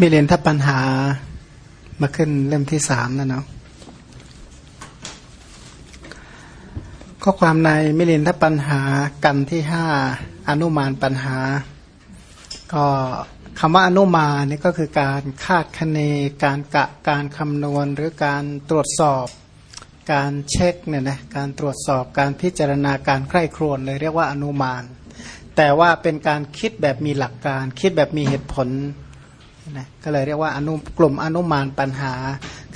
มิเรนถ้าปัญหามาขึ้นเล่มที่สามนะเนาะข้อความในมิเรนถ้าปัญหากันที่ห้าอนุมานปัญหา ก็คำว่าอนุมานนี่ก็คือการคาดคะเน การกะการคำนวณหรือการตรวจสอบ การเช็คเนี่ยนะการตรวจสอบการพิจารณาการใคร่ครวญเลยเรียกว่าอนุมาน แต่ว่าเป็นการคิดแบบมีหลักการ คิดแบบมีเหตุผล นะก็เลยเรียกว่าอนุกลุ่มอนุมานปัญหา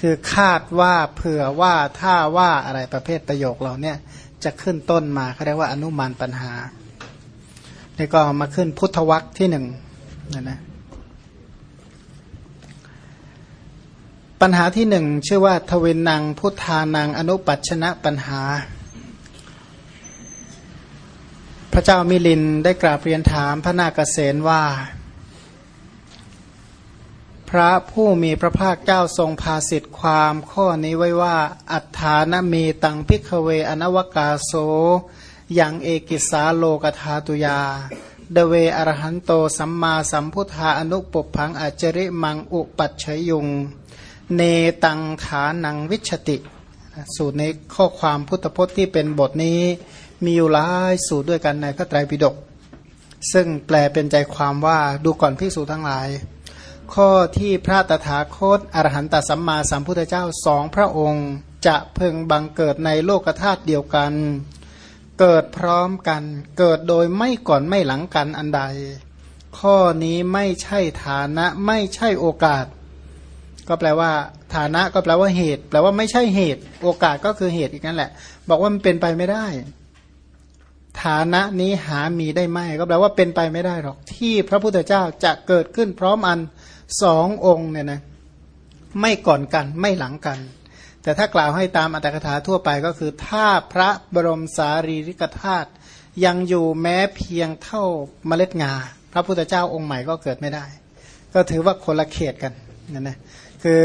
คือคาดว่าเผื่อว่าถ้าว่าอะไรประเภทประโยคเราเนี่ยจะขึ้นต้นมาเขาเรียกว่าอนุมานปัญหานี่ก็มาขึ้นพุทธวัตรที่หนึ่งนะนะปัญหาที่หนึ่งชื่อว่าทวินังพุทธานังอนุปัชนะปัญหา พระเจ้ามิลินได้กราบเรียนถามพระนาคเษนว่า พระผู้มีพระภาคเจ้าทรงพาสิทธิความข้อนี้ไว้ว่า อัฏฐานเมตัง ภิกขเวอนวกาโส ยังเอกิสสาโลกธาตุยา เทวฺ อรหันโตสัมมาสัมพุทธาอปุพพัง อจริมังอุปปัชเชยยุง เนตังฐานังวิชชติ สูตรในข้อความพุทธพจน์ที่เป็นบทนี้มีอยู่หลายสูตรด้วยกันในพระไตรปิฎกซึ่งแปลเป็นใจความว่าดูก่อนพิสูจทั้งหลาย ข้อที่พระตถาคตอรหันตสัมมาสัมพุทธเจ้าสองพระองค์ จะเพึงบังเกิดในโลกธาตุเดียวกัน เกิดพร้อมกัน เกิดโดยไม่ก่อนไม่หลังกันอันใด ข้อนี้ไม่ใช่ฐานะไม่ใช่โอกาส ก็แปลว่า ฐานะก็แปลว่าเหตุ แปลว่าไม่ใช่เหตุ โอกาสก็คือเหตุอีกนั่นแหละ บอกว่ามันเป็นไปไม่ได้ ฐานะนี้หามีได้ไหมก็แปลว่าเป็นไปไม่ได้หรอกที่พระพุทธเจ้าจะเกิดขึ้นพร้อมอัน สององค์เนี่ยนะไม่ก่อนกันไม่หลังกัน แต่ถ้ากล่าวให้ตามอัตถกถาทั่วไปก็คือ ถ้าพระบรมสารีริกธาตุยังอยู่แม้เพียงเท่าเมล็ดงา พระพุทธเจ้าองค์ใหม่ก็เกิดไม่ได้ ก็ถือว่าคนละเขตกันนะนะคือ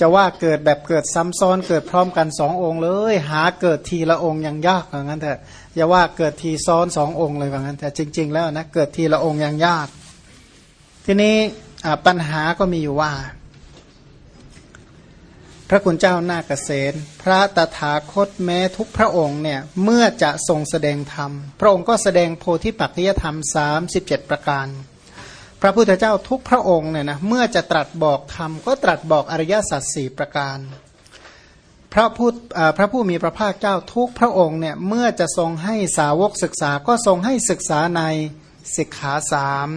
จะว่าเกิดแบบเกิดซ้ำซ้อนเกิดพร้อมกันสององค์เลย หาเกิดทีละองค์ยังยากอย่างนั้นแต่อย่าว่าเกิดทีซ้อนสององค์เลยอย่างนั้นแต่จริง ๆ แล้วนะเกิดทีละองค์ยังยาก ทีนี้ปัญหาก็มีอยู่ว่า พระคุณเจ้านาเกษตร พระตถาคตแม้ทุกพระองค์เนี่ยเมื่อจะทรงแสดงธรรม พระองค์ก็แสดงโพธิปัจจยธรรม 37 ประการ พระพุทธเจ้าทุกพระองค์เนี่ยนะเมื่อจะตรัสบอกธรรม ก็ตรัสบอกอริยสัจสี่ประการพระพุทธพระผู้มีพระภาคเจ้าทุกพระองค์เนี่ยเมื่อจะทรงให้สาวกศึกษาก็ทรงให้ศึกษาในสิกขาสาม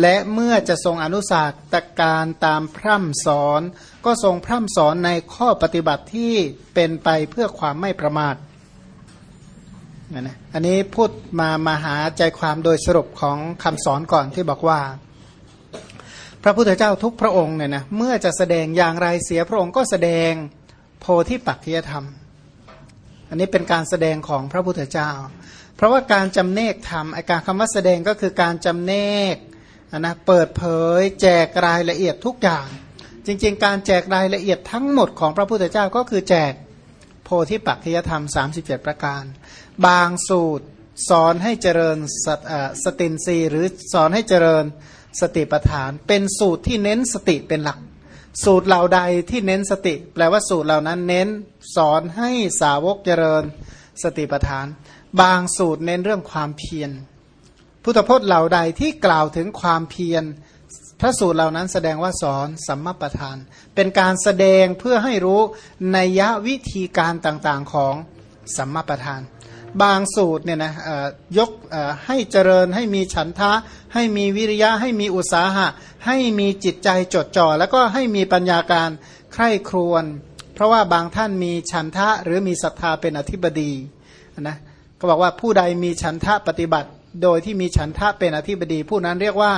และเมื่อจะทรงอนุสาสตการตามพร่ำสอน ก็ทรงพร่ำสอนในข้อปฏิบัติที่เป็นไปเพื่อความไม่ประมาทนะอันนี้พูดมามาหาใจความโดยสรุปของคำสอนก่อนที่บอกว่า พระพุทธเจ้าทุกพระองค์เนี่ยนะเมื่อจะแสดงอย่างไรเสียพระองค์ก็แสดงโพธิปักขียธรรม อันนี้เป็นการแสดงของพระพุทธเจ้า เพราะว่าการจำเนกธรรมอาการคำว่าแสดงก็คือการจำเนก นะเปิดเผยแจกรายละเอียดทุกอย่าง จริง ๆ การแจกรายละเอียดทั้งหมดของพระพุทธเจ้าก็คือแจกโพธิปักขิยธรรม 37 ประการ บางสูตรสอนให้เจริญสสตินรีหรือสอนให้เจริญสติปัฏฐาน เป็นสูตรที่เน้นสติเป็นหลัก สูตรเหล่าใดที่เน้นสติ แปลว่าสูตรเหล่านั้นเน้นสอนให้สาวกเจริญสติปัฏฐาน บางสูตรเน้นเรื่องความเพียร พุทธพจน์เหล่าใดที่กล่าวถึงความเพียร พระสูตรเหล่านั้นแสดงว่าสอนสัมมาประธาน เป็นการแสดงเพื่อให้รู้ในยยะวิธีการต่างๆของสัมมาประธาน บางสูตรเนี่ยนะยกให้เจริญให้มีฉันทะ ให้มีวิริยะ ให้มีอุตสาหะ ให้มีจิตใจจดจ่อ แล้วก็ให้มีปัญญาการใคร่ครวญเพราะว่าบางท่านมีฉันทะหรือมีศรัทธาเป็นอธิบดีนะก็บอกว่าผู้ใดมีฉันทะปฏิบัติ โดยที่มีฉันทะเป็นอธิบดี ผู้นั้นเรียกว่า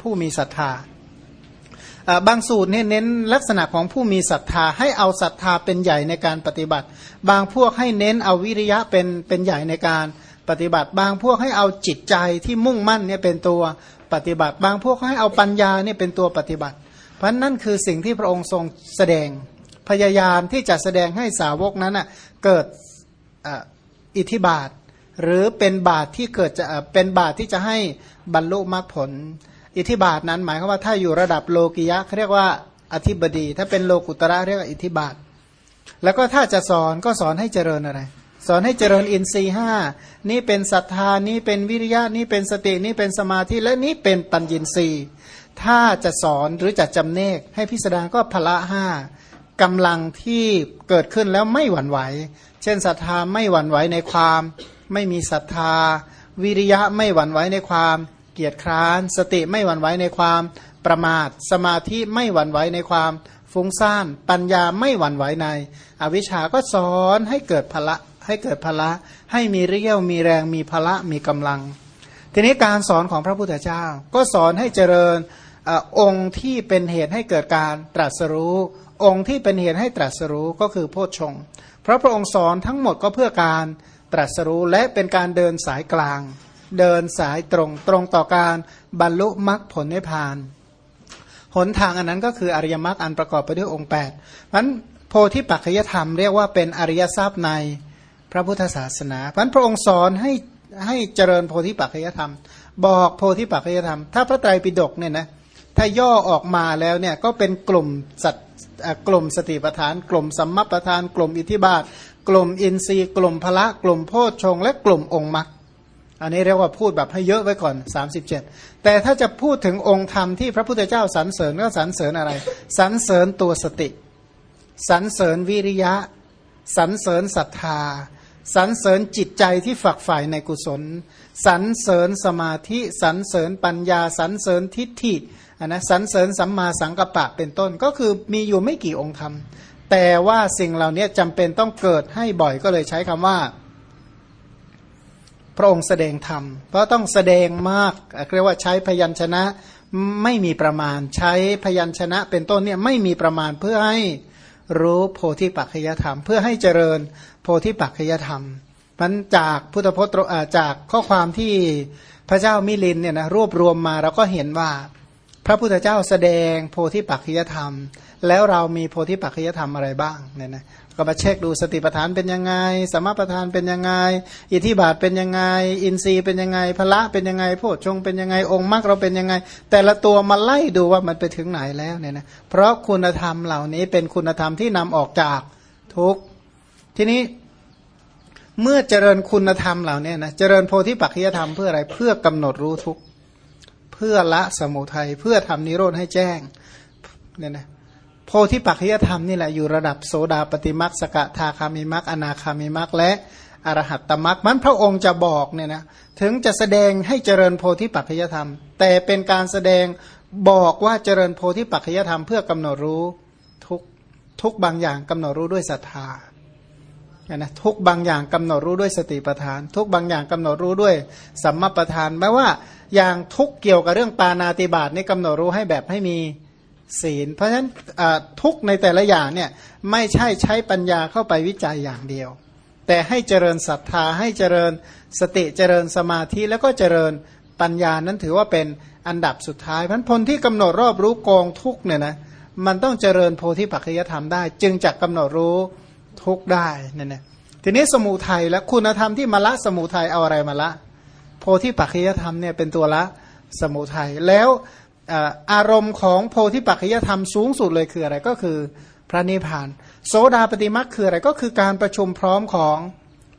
ผู้มีศรัทธาบางสูตรเน้นลักษณะของผู้มีศรัทธาให้เอาศรัทธาเป็นใหญ่ในการปฏิบัติ บางพวกให้เน้นเอาวิริยะเป็นเป็นใหญ่ในการปฏิบัติ บางพวกให้เอาจิตใจที่มุ่งมั่นเนี่ยเป็นตัวปฏิบัติ บางพวกให้เอาปัญญาเนี่ยเป็นตัวปฏิบัติ เพราะนั่นคือสิ่งที่พระองค์ทรงแสดงพยายามที่จะแสดงให้สาวกนั้นเกิดอิทธิบาท หรือเป็นบาตรที่เกิดจะเป็นบาตรที่จะให้บรรลุมรรคผล อิทธิบาทนั้นหมายความว่าถ้าอยู่ระดับโลกิยะเขาเรียกว่าอธิบดี ถ้าเป็นโลกุตระเรียกว่าอิทธิบาท แล้วก็ถ้าจะสอนก็สอนให้เจริญอะไร สอนให้เจริญอินทรีห้านี่เป็นศรัทธานี่เป็นวิริยะนี่เป็นสตินี่เป็นสมาธิและนี่เป็นปัญญินทรีย์ถ้าจะสอนหรือจะจำเนก ให้พิสดารก็พละห้ากำลังที่เกิดขึ้นแล้วไม่หวั่นไหว เช่นศรัทธาไม่หวั่นไหวในความ ไม่มีศรัทธา วิริยะไม่หวั่นไหวในความเกียรติคร้าน สติไม่หวั่นไหวในความประมาท สมาธิไม่หวั่นไหวในความฟุ้งซ่าน ปัญญาไม่หวั่นไหวใน อวิชชาก็สอนให้เกิดพละให้เกิดพละ ให้มีเรี่ยวมีแรงมีพละมีกำลัง ทีนี้การสอนของพระพุทธเจ้า ก็สอนให้เจริญอองค์ที่เป็นเหตุให้เกิดการตรัสรู้ องค์ที่เป็นเหตุให้ตรัสรู้ก็คือโพชฌงเพราะพระองค์สอนทั้งหมดก็เพื่อการ ตรัสรู้และเป็นการเดินสายกลาง เดินสายตรงตรงต่อการบรรลุมรรคผลนิพพาน หนทางอันนั้นก็คืออริยมรรคอันประกอบไปด้วยองค์8เพราะโพธิปัจจยธรรมเรียกว่าเป็นอริยทรัพย์ในพระพุทธศาสนาเพราะพระองค์สอนให้ให้เจริญโพธิปัจจยธรรม บอกโพธิปัจจยธรรม ถ้าพระไตรปิฎกเนี่ยนะถ้าย่อออกมาแล้วเนี่ยก็เป็นกลุ่มสัตกลุ่มสติปทาน กลุ่มสัมมาประธาน กลุ่มอิทธิบาท กลุ่มอินทรีย์กลุ่มพละกลุ่มโพชฌงและกลุ่มองค์มรรคอันนี้เรียกว่าพูดแบบให้เยอะไว้ก่อน 37 แต่ถ้าจะพูดถึงองค์ธรรมที่พระพุทธเจ้าสรรเสริญก็สรรเสริญอะไรสรรเสริญตัวสติสรรเสริญวิริยะสรรเสริญศรัทธาสรรเสริญจิตใจที่ฝักใฝ่ในกุศลสรรเสริญสมาธิสรรเสริญปัญญาสรรเสริญทิฏฐินนะสรรเสริญสัมมาสังกัปปะเป็นต้นก็คือมีอยู่ไม่กี่องค์ธรรม แต่ว่าสิ่งเหล่านี้จำเป็นต้องเกิดให้บ่อยก็เลยใช้คำว่า พระองค์แสดงธรรม เพราะต้องแสดงมากเรียกว่าใช้พยัญชนะไม่มีประมาณ ใช้พยัญชนะเป็นต้นเนี่ยไม่มีประมาณเพื่อให้รู้โพธิปัจจยธรรม เพื่อให้เจริญโพธิปัจจยธรรมมันจากพุทธพจน์จากข้อความที่พระเจ้ามิลินเนี่ยนะรวบรวมมาเราก็เห็นว่า พระพุทธเจ้าแสดงโพธิปัจจยธรรม แล้วเรามีโพธิปัจจยธรรมอะไรบ้างเนี่ยนะก็มาเช็คดูสติปัฏฐานเป็นยังไงสมปัฏฐานเป็นยังไง อิทธิบาทเป็นยังไง อินทรีย์เป็นยังไงพละเป็นยังไงโพชฌงเป็นยังไงองค์มรรคเราเป็นยังไง แต่ละตัวมาไล่ดูว่ามันไปถึงไหนแล้วเนี่ยนะเพราะคุณธรรมเหล่านี้เป็นคุณธรรมที่นำออกจากทุกทีนี้เมื่อเจริญคุณธรรมเหล่านี้นะเจริญโพธิปัจจยธรรมเพื่ออะไรเพื่อกำหนดรู้ทุกเพื่อละสมุทัยเพื่อทำนิโรธให้แจ้งเนี่ยนะ โพธิปัจจยธรรมนี่แหละอยู่ระดับโสดาปฏิมักสกทาคามิมักอนาคามิมักและอรหัตตมักมันพระองค์จะบอกเนี่ยนะถึงจะแสดงให้เจริญโพธิปัจจยธรรม แต่เป็นการแสดงบอกว่าเจริญโพธิปัจจยธรรมเพื่อกำหนดรู้ทุกทุกบางอย่างกำหนดรู้ด้วยศรัทธานะทุกบางอย่างกำหนดรู้ด้วยสติปัฏฐาน ทุกบางอย่างกำหนดรู้ด้วยสัมมาปัฏฐานแม้ว่าอย่างทุกเกี่ยวกับเรื่องปานาติบาตนี่กำหนดรู้ให้แบบให้มี ศีล เพราะฉะนั้นทุกในแต่ละอย่างเนี่ยไม่ใช่ใช้ปัญญาเข้าไปวิจัยอย่างเดียว แต่ให้เจริญศรัทธาให้เจริญสติเจริญสมาธิแล้วก็เจริญปัญญานั้นถือว่าเป็นอันดับสุดท้ายพันพลที่กำหนดรอบรู้กองทุกเนี่ยนะมันต้องเจริญโพธิปัจจยธรรมได้ จึงจะกำหนดรู้ทุกได้เนี่ยนะทีนี้สมุทัยและคุณธรรมที่มาละสมุทัยเอาอะไรมาละ โพธิปัจจยธรรมเนี่ยเป็นตัวละสมุทัยแล้ว อารมณ์ของโพธิปัจจยธรรมสูงสุดเลยคืออะไรก็คือพระนิพพาน โสดาปฏิมักคืออะไรก็คือการประชุมพร้อมของ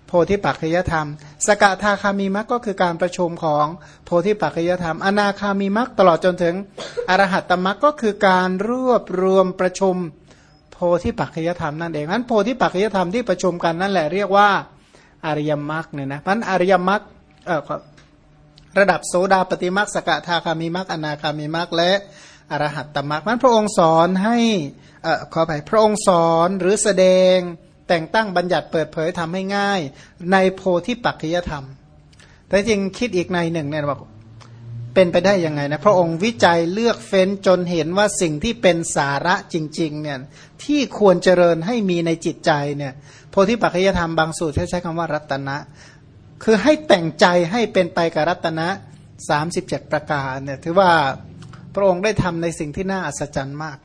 โพธิปัจจยธรรม สกทาคามีมักก็คือการประชุมของโพธิปัจจยธรรม อนาคามีมักตลอดจนถึงอรหัตตมักก็คือการรวบรวมประชุมโพธิปัจจยธรรมนั่นเองนั้นโพธิปัจจยธรรมที่ประชุมกันนั่นแหละเรียกว่าอริยมรรคเนี่ยนะมันอริยมรรคเออ ระดับโสดาปฏิมักสกทาคามีมักอนาคามีมักและอรหัตตมักมันพระองค์สอนให้เออขอไปพระองค์สอนหรือแสดงแต่งตั้งบัญญัติเปิดเผยทำให้ง่าย ในโพธิปัจจยธรรม แต่จริงคิดอีกในหนึ่งเนี่ยบอกเป็นไปได้ยังไงนะพระองค์วิจัยเลือกเฟ้นจนเห็นว่าสิ่งที่เป็นสาระจริงๆเนี่ยที่ควรเจริญให้มีในจิตใจเนี่ยโพธิปัจจยธรรมบางสูตรใช้คำว่ารัตนะ คือให้แต่งใจให้เป็นไปกับรัตนะสามสิบเจ็ดประการเนี่ยถือว่าพระองค์ได้ทำในสิ่งที่น่าอัศจรรย์มาก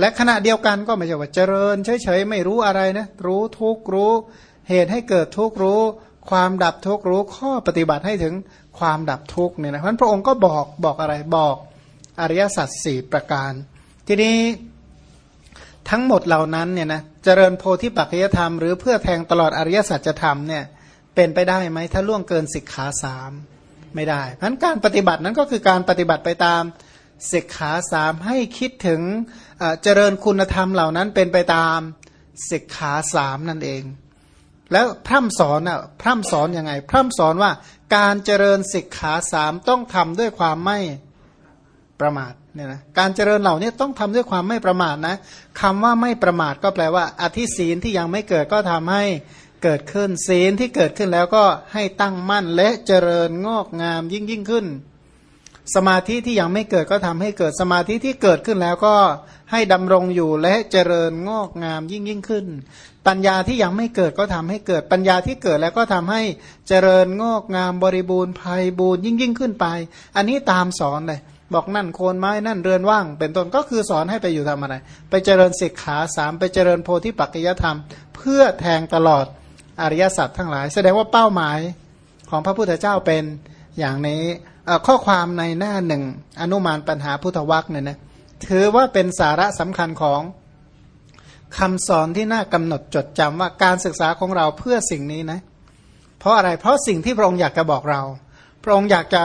และขณะเดียวกันก็ไม่ใช่ว่าเจริญเฉยๆไม่รู้อะไรนะรู้ทุกรู้ เหตุให้เกิดทุกรู้ ความดับทุกข์รู้ข้อปฏิบัติให้ถึงความดับทุกข์เนี่ยนะเพราะพระองค์ก็บอกบอกอะไรบอกอริยสัจสี่ประการ ทีนี้ทั้งหมดเหล่านั้นเนี่ยนะเจริญโพธิปัจจยธรรมหรือเพื่อแทงตลอดอริยสัจธรรมเนี่ย เป็นไปได้ไหมถ้าล่วงเกินสิกขาสามไม่ได้เพราะการปฏิบัตินั้นก็คือการปฏิบัติไปตามสิกขาสามให้คิดถึงเจริญคุณธรรมเหล่านั้นเป็นไปตามสิกขาสามนั่นเอง แล้วพร่ำสอนอะพร่ำสอนยังไง พร่ำสอนว่าการเจริญสิกขาสามต้องทำด้วยความไม่ประมาทเนี่ยนะการเจริญเหล่านี้ต้องทำด้วยความไม่ประมาทนะคำว่าไม่ประมาทก็แปลว่าอธิศีลที่ยังไม่เกิดก็ทำให้ เกิดขึ้นศีลที่เกิดขึ้นแล้วก็ให้ตั้งมั่นและเจริญงอกงามยิ่งยิ่งขึ้น สมาธิที่ยังไม่เกิดก็ทำให้เกิดสมาธิที่เกิดขึ้นแล้วก็ให้ดำรงอยู่และเจริญงอกงามยิ่งยิ่งขึ้น ปัญญาที่ยังไม่เกิดก็ทำให้เกิดปัญญาที่เกิดแล้วก็ทำให้เจริญงอกงามบริบูรณ์ภัยบูรณ์ยิ่งยิ่งขึ้นไป อันนี้ตามสอนเลยบอกนั่นโคนไม้นั่นเรือนว่าง เป็นต้นก็คือสอนให้ไปอยู่ทำอะไร ไปเจริญศิกขาสามไปเจริญโพธิปัจจยธรรม เพื่อแทงตลอด อริยสัจทั้งหลาย แสดงว่าเป้าหมายของพระพุทธเจ้าเป็นอย่างนี้ข้อความในหน้าหนึ่งอนุมานปัญหาพุทธวักเนี่ยนะถือว่าเป็นสาระสำคัญของคำสอนที่น่ากำหนดจดจำว่าการศึกษาของเราเพื่อสิ่งนี้นะ เพราะอะไรเพราะสิ่งที่พระองค์อยากจะบอกเรา พระองค์อยากจะ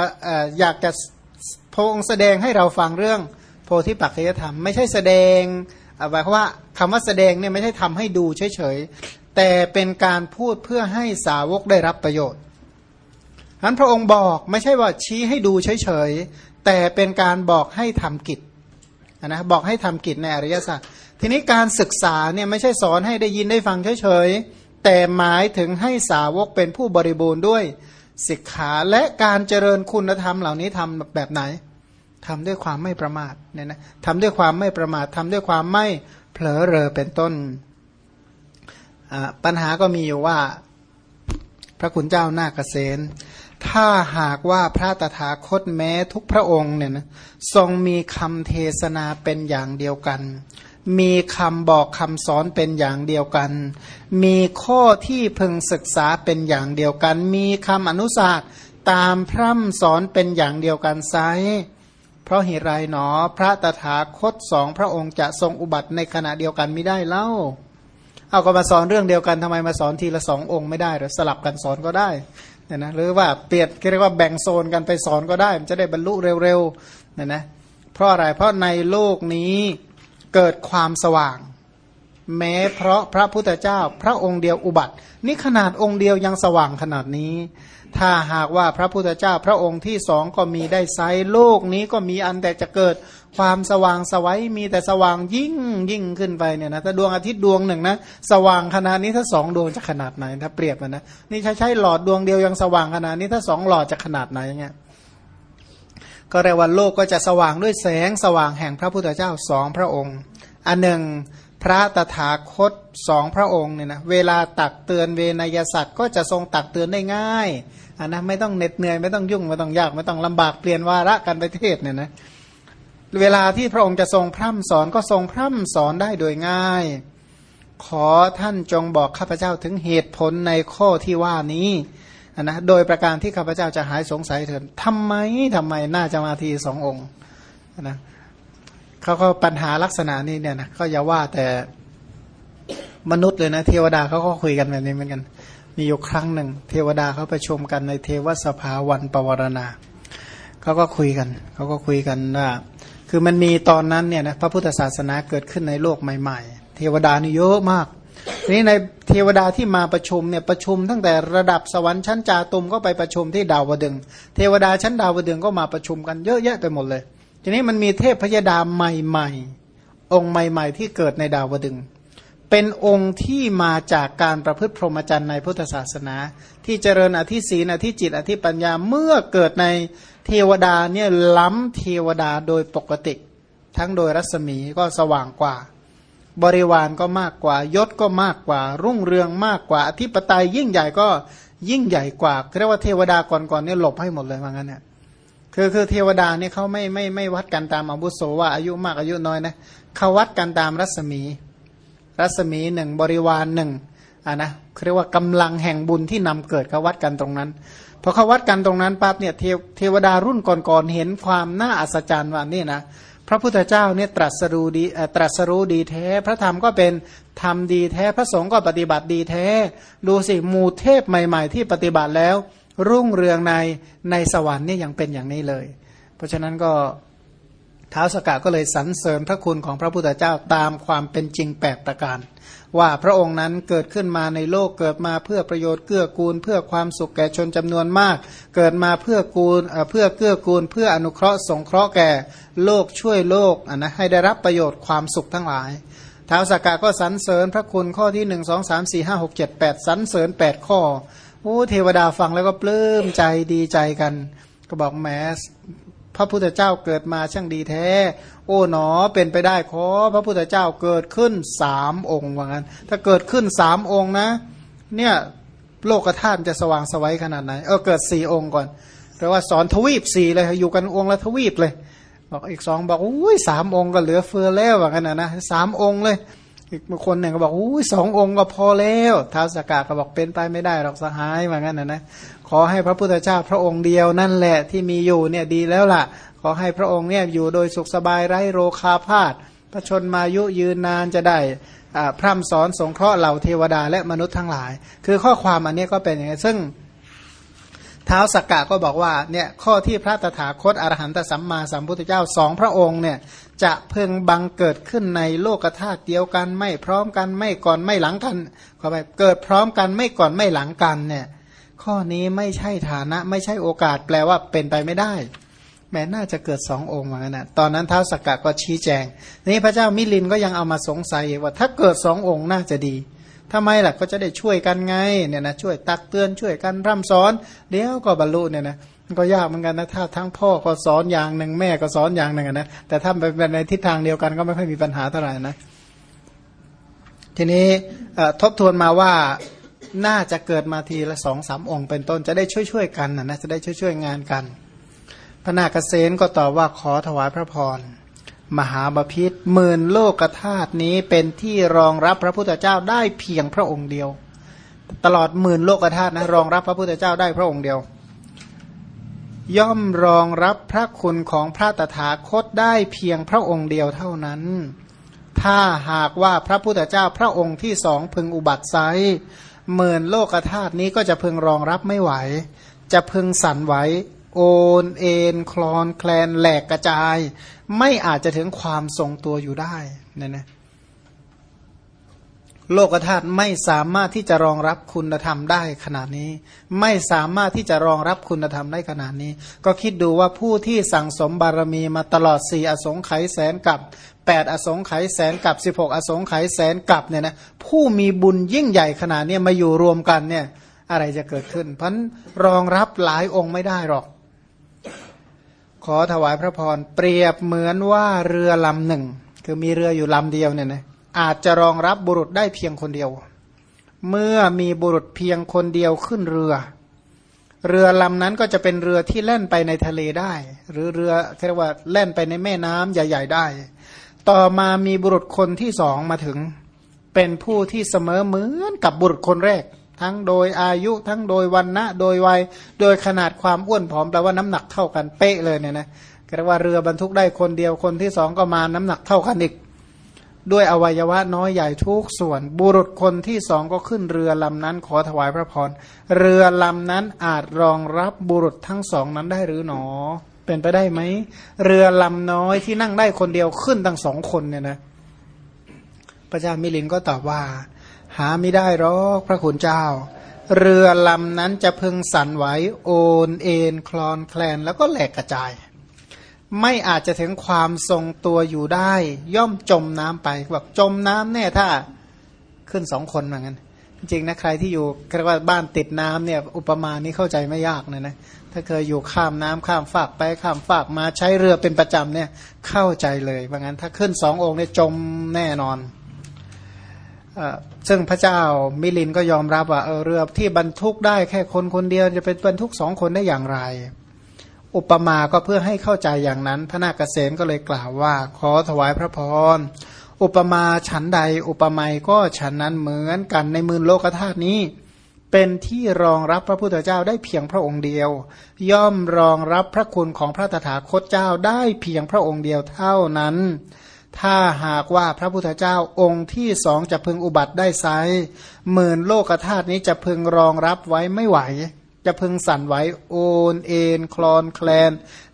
อยากจะพระองค์แสดงให้เราฟังเรื่องโพธิปัจจยธรรม ไม่ใช่แสดงหมายความว่าคำว่าแสดงเนี่ยไม่ใช่ทำให้ดูเฉย แต่เป็นการพูดเพื่อให้สาวกได้รับประโยชน์นั้นพระองค์บอกไม่ใช่ว่าชี้ให้ดูเฉยๆ แต่เป็นการบอกให้ทำกิจนะบอกให้ทำกิจในอริยสัจทีนี้การศึกษาเนี่ยไม่ใช่สอนให้ได้ยินได้ฟังเฉยๆ แต่หมายถึงให้สาวกเป็นผู้บริบูรณ์ด้วยศิกขาและการเจริญคุณธรรมเหล่านี้ทำแบบไหนทำด้วยความไม่ประมาทเนี่ยนะทำด้วยความไม่ประมาททำด้วยความไม่เผลอเรอเป็นต้น ปัญหาก็มีอยู่ว่าพระคุณเจ้านาเกษณถ้าหากว่าพระตถาคตแม้ทุกพระองค์เนี่ยนะทรงมีคำเทศนาเป็นอย่างเดียวกัน มีคำบอกคำสอนเป็นอย่างเดียวกัน มีข้อที่พึงศึกษาเป็นอย่างเดียวกัน มีคำอนุสาสตามพร่ำสอนเป็นอย่างเดียวกันไซเพราะเหตุไรหนอ พระตถาคตสองพระองค์จะทรงอุบัติในขณะเดียวกันไม่ได้เล่า เอาก็มาสอนเรื่องเดียวกันทำไมมาสอนทีละสององค์ไม่ได้หรือสลับกันสอนก็ได้เนี่ยนะหรือว่าเปลี่ยนเรียกว่าแบ่งโซนกันไปสอนก็ได้ มันจะได้บรรลุเร็วๆเนี่ยนะเพราะอะไรเพราะในโลกนี้เกิดความสว่าง แม้เพราะพระพุทธเจ้าพระองค์เดียวอุบัติ นี่ขนาดองค์เดียวยังสว่างขนาดนี้ ถ้าหากว่าพระพุทธเจ้าพระองค์ที่สองก็มีได้ไซโลกนี้ก็มีอันแต่จะเกิด ความสว่างสวัยมีแต่สว่างยิ่งยิ่งขึ้นไปเนี่ยนะถ้าดวงอาทิตย์ดวงหนึ่งนะสว่างขนาดนี้ถ้าสองดวงจะขนาดไหนถ้าเปรียบนะนี่ใช้ใช้หลอดดวงเดียวยังสว่างขนาดนี้ถ้าสองหลอดจะขนาดไหนเงี้ยก็เรียกว่าโลกก็จะสว่างด้วยแสงสว่างแห่งพระพุทธเจ้าสองพระองค์ อันหนึ่งพระตถาคตสองพระองค์เนี่ยนะเวลาตักเตือนเวนยสัตว์ก็จะทรงตักเตือนได้ง่ายอันนะไม่ต้องเหน็ดเหนื่อยไม่ต้องยุ่งไม่ต้องยากไม่ต้องลำบากเปลี่ยนวาระกันไปเทศเนี่ยนะ เวลาที่พระองค์จะทรงพร่ำสอนก็ทรงพร่ำสอนได้โดยง่าย ขอท่านจงบอกข้าพเจ้าถึงเหตุผลในข้อที่ว่านี้นะโดยประการที่ข้าพเจ้าจะหายสงสัยเถิดทำไมทำไมน่าจะมาทีสององค์นะเขาก็ปัญหาลักษณะนี้เนี่ยนะก็อย่าว่าแต่มนุษย์เลยนะเทวดาเขาก็คุยกันแบบนี้เหมือนกัน มีอยู่ครั้งหนึ่ง เทวดาเขาไปชมกันในเทวสภาวันปวารณาเขาก็คุยกันเขาก็คุยกันว่า คือมันมีตอนนั้นเนี่ยนะพระพุทธศาสนาเกิดขึ้นในโลกใหม่ๆ เทวดานี่เยอะมากนี้ในเทวดาที่มาประชุมเนี่ยประชุมตั้งแต่ระดับสวรรค์ชั้นจาตุมก็ไปประชุมที่ดาวดึงเทวดาชั้นดาวดึงก็มาประชุมกันเยอะแยะไปหมดเลย ทีนี้มันมีเทพพยดาใหม่ๆ องค์ใหม่ ๆ ที่เกิดในดาวดึงเป็นองค์ที่มาจากการประพฤติพรหมจรรย์ในพุทธศาสนา ที่เจริญอธิศีนอธิจิต อธิปัญญาเมื่อเกิดในเทวดาเนี่ยล้ำเทวดาโดยปกติ ทั้งโดยรัศมีก็สว่างกว่า บริวารก็มากกว่ายศก็มากกว่า รุ่งเรืองมากกว่าอธิปไตยยิ่งใหญ่ก็ยิ่งใหญ่กว่าเรียกว่าเทวดาก่อนๆเนี่ยหลบให้หมดเลยว่างั้นเนี่ยคือคือเทวดาเนี่ยเขาไม่ไม่ไม่วัดกันตามอาวุโสว่าอายุมากอายุน้อยนะเขาวัดกันตามรัศมี รัศมีหนึ่งบริวารหนึ่ง อ่านะเรียกว่ากำลังแห่งบุญที่นำเกิดเขาวัดกันตรงนั้นพอเขาวัดกันตรงนั้นปั๊บเนี่ยเทวดารุ่นก่อนๆเห็นความน่าอัศจรรย์ว่านี่นะพระพุทธเจ้าเนี่ยตรัสรู้ดีตรัสรู้ดีแท้ พระธรรมก็เป็นธรรมดีแท้ พระสงฆ์ก็ปฏิบัติดีแท้ ดูสิหมู่เทพใหม่ ๆ ที่ปฏิบัติแล้ว รุ่งเรืองในในสวรรค์เนี่ยังเป็นอย่างนี้เลย เพราะฉะนั้นก็ท้าวสกาก็เลยสรรเสริญพระคุณของพระพุทธเจ้าตามความเป็นจริงแปดประการ ว่าพระองค์นั้นเกิดขึ้นมาในโลกเกิดมาเพื่อประโยชน์เกื้อกูล เพื่อความสุขแก่ชนจำนวนมาก เกิดมาเพื่อกูลเพื่อเกื้อกูล เพื่ออนุเคราะห์สงเคราะห์แก่โลกช่วยโลกนะให้ได้รับประโยชน์ความสุขทั้งหลายท้าวสักกาก็สรรเสริญพระคุณข้อที่หนึ่งสองสามสี่ห้าหกเจ็ดแปดสรรเสริญแปดข้อโอ้เทวดาฟังแล้วก็ปลื้มใจดีใจกัน ก็บอกแหม พระพุทธเจ้าเกิดมาช่างดีแท้ โอ้หนอเป็นไปได้ขอพระพุทธเจ้าเกิดขึ้นสามองค์ว่างั้น ถ้าเกิดขึ้นสามองค์นะ เนี่ยโลกธาตุจะสว่างสวัยขนาดไหน เออเกิดสี่องค์ก่อนแปลว่าสอนทวีปสี่เลยอยู่กันองค์ละทวีปเลย บอกอีกสองบอกอุ้ยสามองค์ก็เหลือเฟือแล้วว่ากันนะนะสามองค์เลย อีกคนหนึ่งก็บอกอุ้ยสององค์ก็พอแล้วท้าวสกาก็บอกเป็นไปไม่ได้หรอกสหายว่างั้นนะนะขอให้พระพุทธเจ้าพระองค์เดียวนั่นแหละที่มีอยู่เนี่ยดีแล้วล่ะ ขอให้พระองค์เนี่ยอยู่โดยสุขสบายไร้โรคาพาธพระชนมายุยืนนานจะได้พร่ำสอนสงเคราะห์เหล่าเทวดาและมนุษย์ทั้งหลาย คือข้อความอันนี้ก็เป็นอย่างนี้ซึ่งท้าวสักกะก็บอกว่าเนี่ยข้อที่พระตถาคตอรหันตสัมมาสัมพุทธเจ้าสองพระองค์เนี่ย จะเพิ่งบังเกิดขึ้นในโลกธาตุเดียวกันไม่พร้อมกันไม่ก่อนไม่หลังกันขอไปเกิดพร้อมกันไม่ก่อนไม่หลังกันเนี่ยข้อนี้ไม่ใช่ฐานะ ไม่ใช่โอกาสแปลว่าเป็นไปไม่ได้ แม้น่าจะเกิดสององค์เหมือนกันนะตอนนั้นท้าวสกกะก็ชี้แจง นี้พระเจ้ามิลินก็ยังเอามาสงสัยว่าถ้าเกิดสององค์น่าจะดีทำไมล่ะก็จะได้ช่วยกันไงเนี่ยนะช่วยตักเตือนช่วยกันร่ำสอนเดี๋ยวก็บรรลุเนี่ยนะ ก็ยากเหมือนกันนะถ้าทั้งพ่อก็สอนอย่างหนึ่งแม่ก็สอนอย่างหนึ่งนะแต่ถ้าไปในทิศทางเดียวกันก็ไม่ค่อยมีปัญหาเท่าไหร่นะทีนี้ทบทวนมาว่าน่าจะเกิดมาทีละสองสามองค์เป็นต้นจะได้ช่วยๆกันนะจะได้ช่วยๆงานกัน พระนาคเษนก็ตอบว่าขอถวายพระพรมหาบาพิษหมื่นโลกธาตุนี้เป็นที่รองรับพระพุทธเจ้าได้เพียงพระองค์เดียว ตลอดหมื่นโลกธาตุนะรองรับพระพุทธเจ้าได้พระองค์เดียว ย่อมรองรับพระคุณของพระตถาคตได้เพียงพระองค์เดียวเท่านั้น ถ้าหากว่าพระพุทธเจ้าพระองค์ที่สองพึงอุบัติไซหมื่นโลกธาตุนี้ก็จะพึงรองรับไม่ไหว จะพึงสั่นไหวโอนเอ็นคลอนแคลนแหลกกระจาย ไม่อาจจะถึงความทรงตัวอยู่ได้เนี่ยนะ โลกธาตุไม่สามารถที่จะรองรับคุณธรรมได้ขนาดนี้ ไม่สามารถที่จะรองรับคุณธรรมได้ขนาดนี้ ก็คิดดูว่าผู้ที่สั่งสมบารมีมาตลอดสี่อสงไขยแสนกับแปดอสงไขยแสนกับสิบหกอสงไขยแสนกับเนี่ยนะผู้มีบุญยิ่งใหญ่ขนาดนี้มาอยู่รวมกันเนี่ยอะไรจะเกิดขึ้น เพราะรองรับหลายองค์ไม่ได้หรอก ขอถวายพระพรเปรียบเหมือนว่าเรือลำหนึ่ง คือมีเรืออยู่ลำเดียวเนี่ยนะ อาจจะรองรับบุรุษได้เพียงคนเดียว เมื่อมีบุรุษเพียงคนเดียวขึ้นเรือ เรือลำนั้นก็จะเป็นเรือที่แล่นไปในทะเลได้ หรือเรือเรียกว่าแล่นไปในแม่น้ำใหญ่ ๆ ได้ ต่อมามีบุรุษคนที่สองมาถึง เป็นผู้ที่เสมอเหมือนกับบุรุษคนแรก ทั้งโดยอายุทั้งโดยวันนะโดยวัยโดยขนาดความอ้วนผอมแปลว่าน้ำหนักเท่ากันเป๊ะเลยเนี่ยนะเรียกว่าเรือบรรทุกได้คนเดียวคนที่สองก็มาน้ำหนักเท่ากันอีก ด้วยอวัยวะน้อยใหญ่ทุกส่วน บุรุษคนที่สองก็ขึ้นเรือลำนั้นขอถวายพระพร เรือลำนั้นอาจรองรับบุรุษทั้งสองนั้นได้หรือหนอ เป็นไปได้ไหม เรือลำน้อยที่นั่งได้คนเดียวขึ้นตั้งสองคนเนี่ยนะ พระเจ้ามิลินก็ตอบว่า หาไม่ได้หรอกพระคุณเจ้า เรือลำนั้นจะพึงสั่นไหวโอนเอ็นคลอนแคลนแล้วก็แหลกกระจาย ไม่อาจจะถึงความทรงตัวอยู่ได้ ย่อมจมน้ำไปแบบจมน้ำแน่ถ้าขึ้นสองคนเหมือนกันจริงนะใครที่อยู่เรียกว่าบ้านติดน้ำเนี่ยอุปมานี้เข้าใจไม่ยากนะนะถ้าเคยอยู่ข้ามน้ำข้ามฝากไปข้ามฝากมาใช้เรือเป็นประจำเนี่ยเข้าใจเลยว่างั้นถ้าขึ้นสององค์เนี่ยจมแน่นอนซึ่งพระเจ้ามิลินก็ยอมรับว่าเออเรือที่บรรทุกได้แค่คนคนเดียวจะเป็นบรรทุกสองคนได้อย่างไร อุปมาก็เพื่อให้เข้าใจอย่างนั้น พระนาคเษนก็เลยกล่าวว่า ขอถวายพระพร อุปมาฉันใดอุปไมยก็ฉันนั้นเหมือนกันในมือโลกธาตุนี้ เป็นที่รองรับพระพุทธเจ้าได้เพียงพระองค์เดียว ย่อมรองรับพระคุณของพระตถาคตเจ้าได้เพียงพระองค์เดียวเท่านั้น ถ้าหากว่าพระพุทธเจ้าองค์ที่สองจะพึงอุบัติได้ไซหมื่นโลกธาตุนี้จะพึงรองรับไว้ไม่ไหว จะพึงสั่นไหวโอนเอ็นคลอนแคลน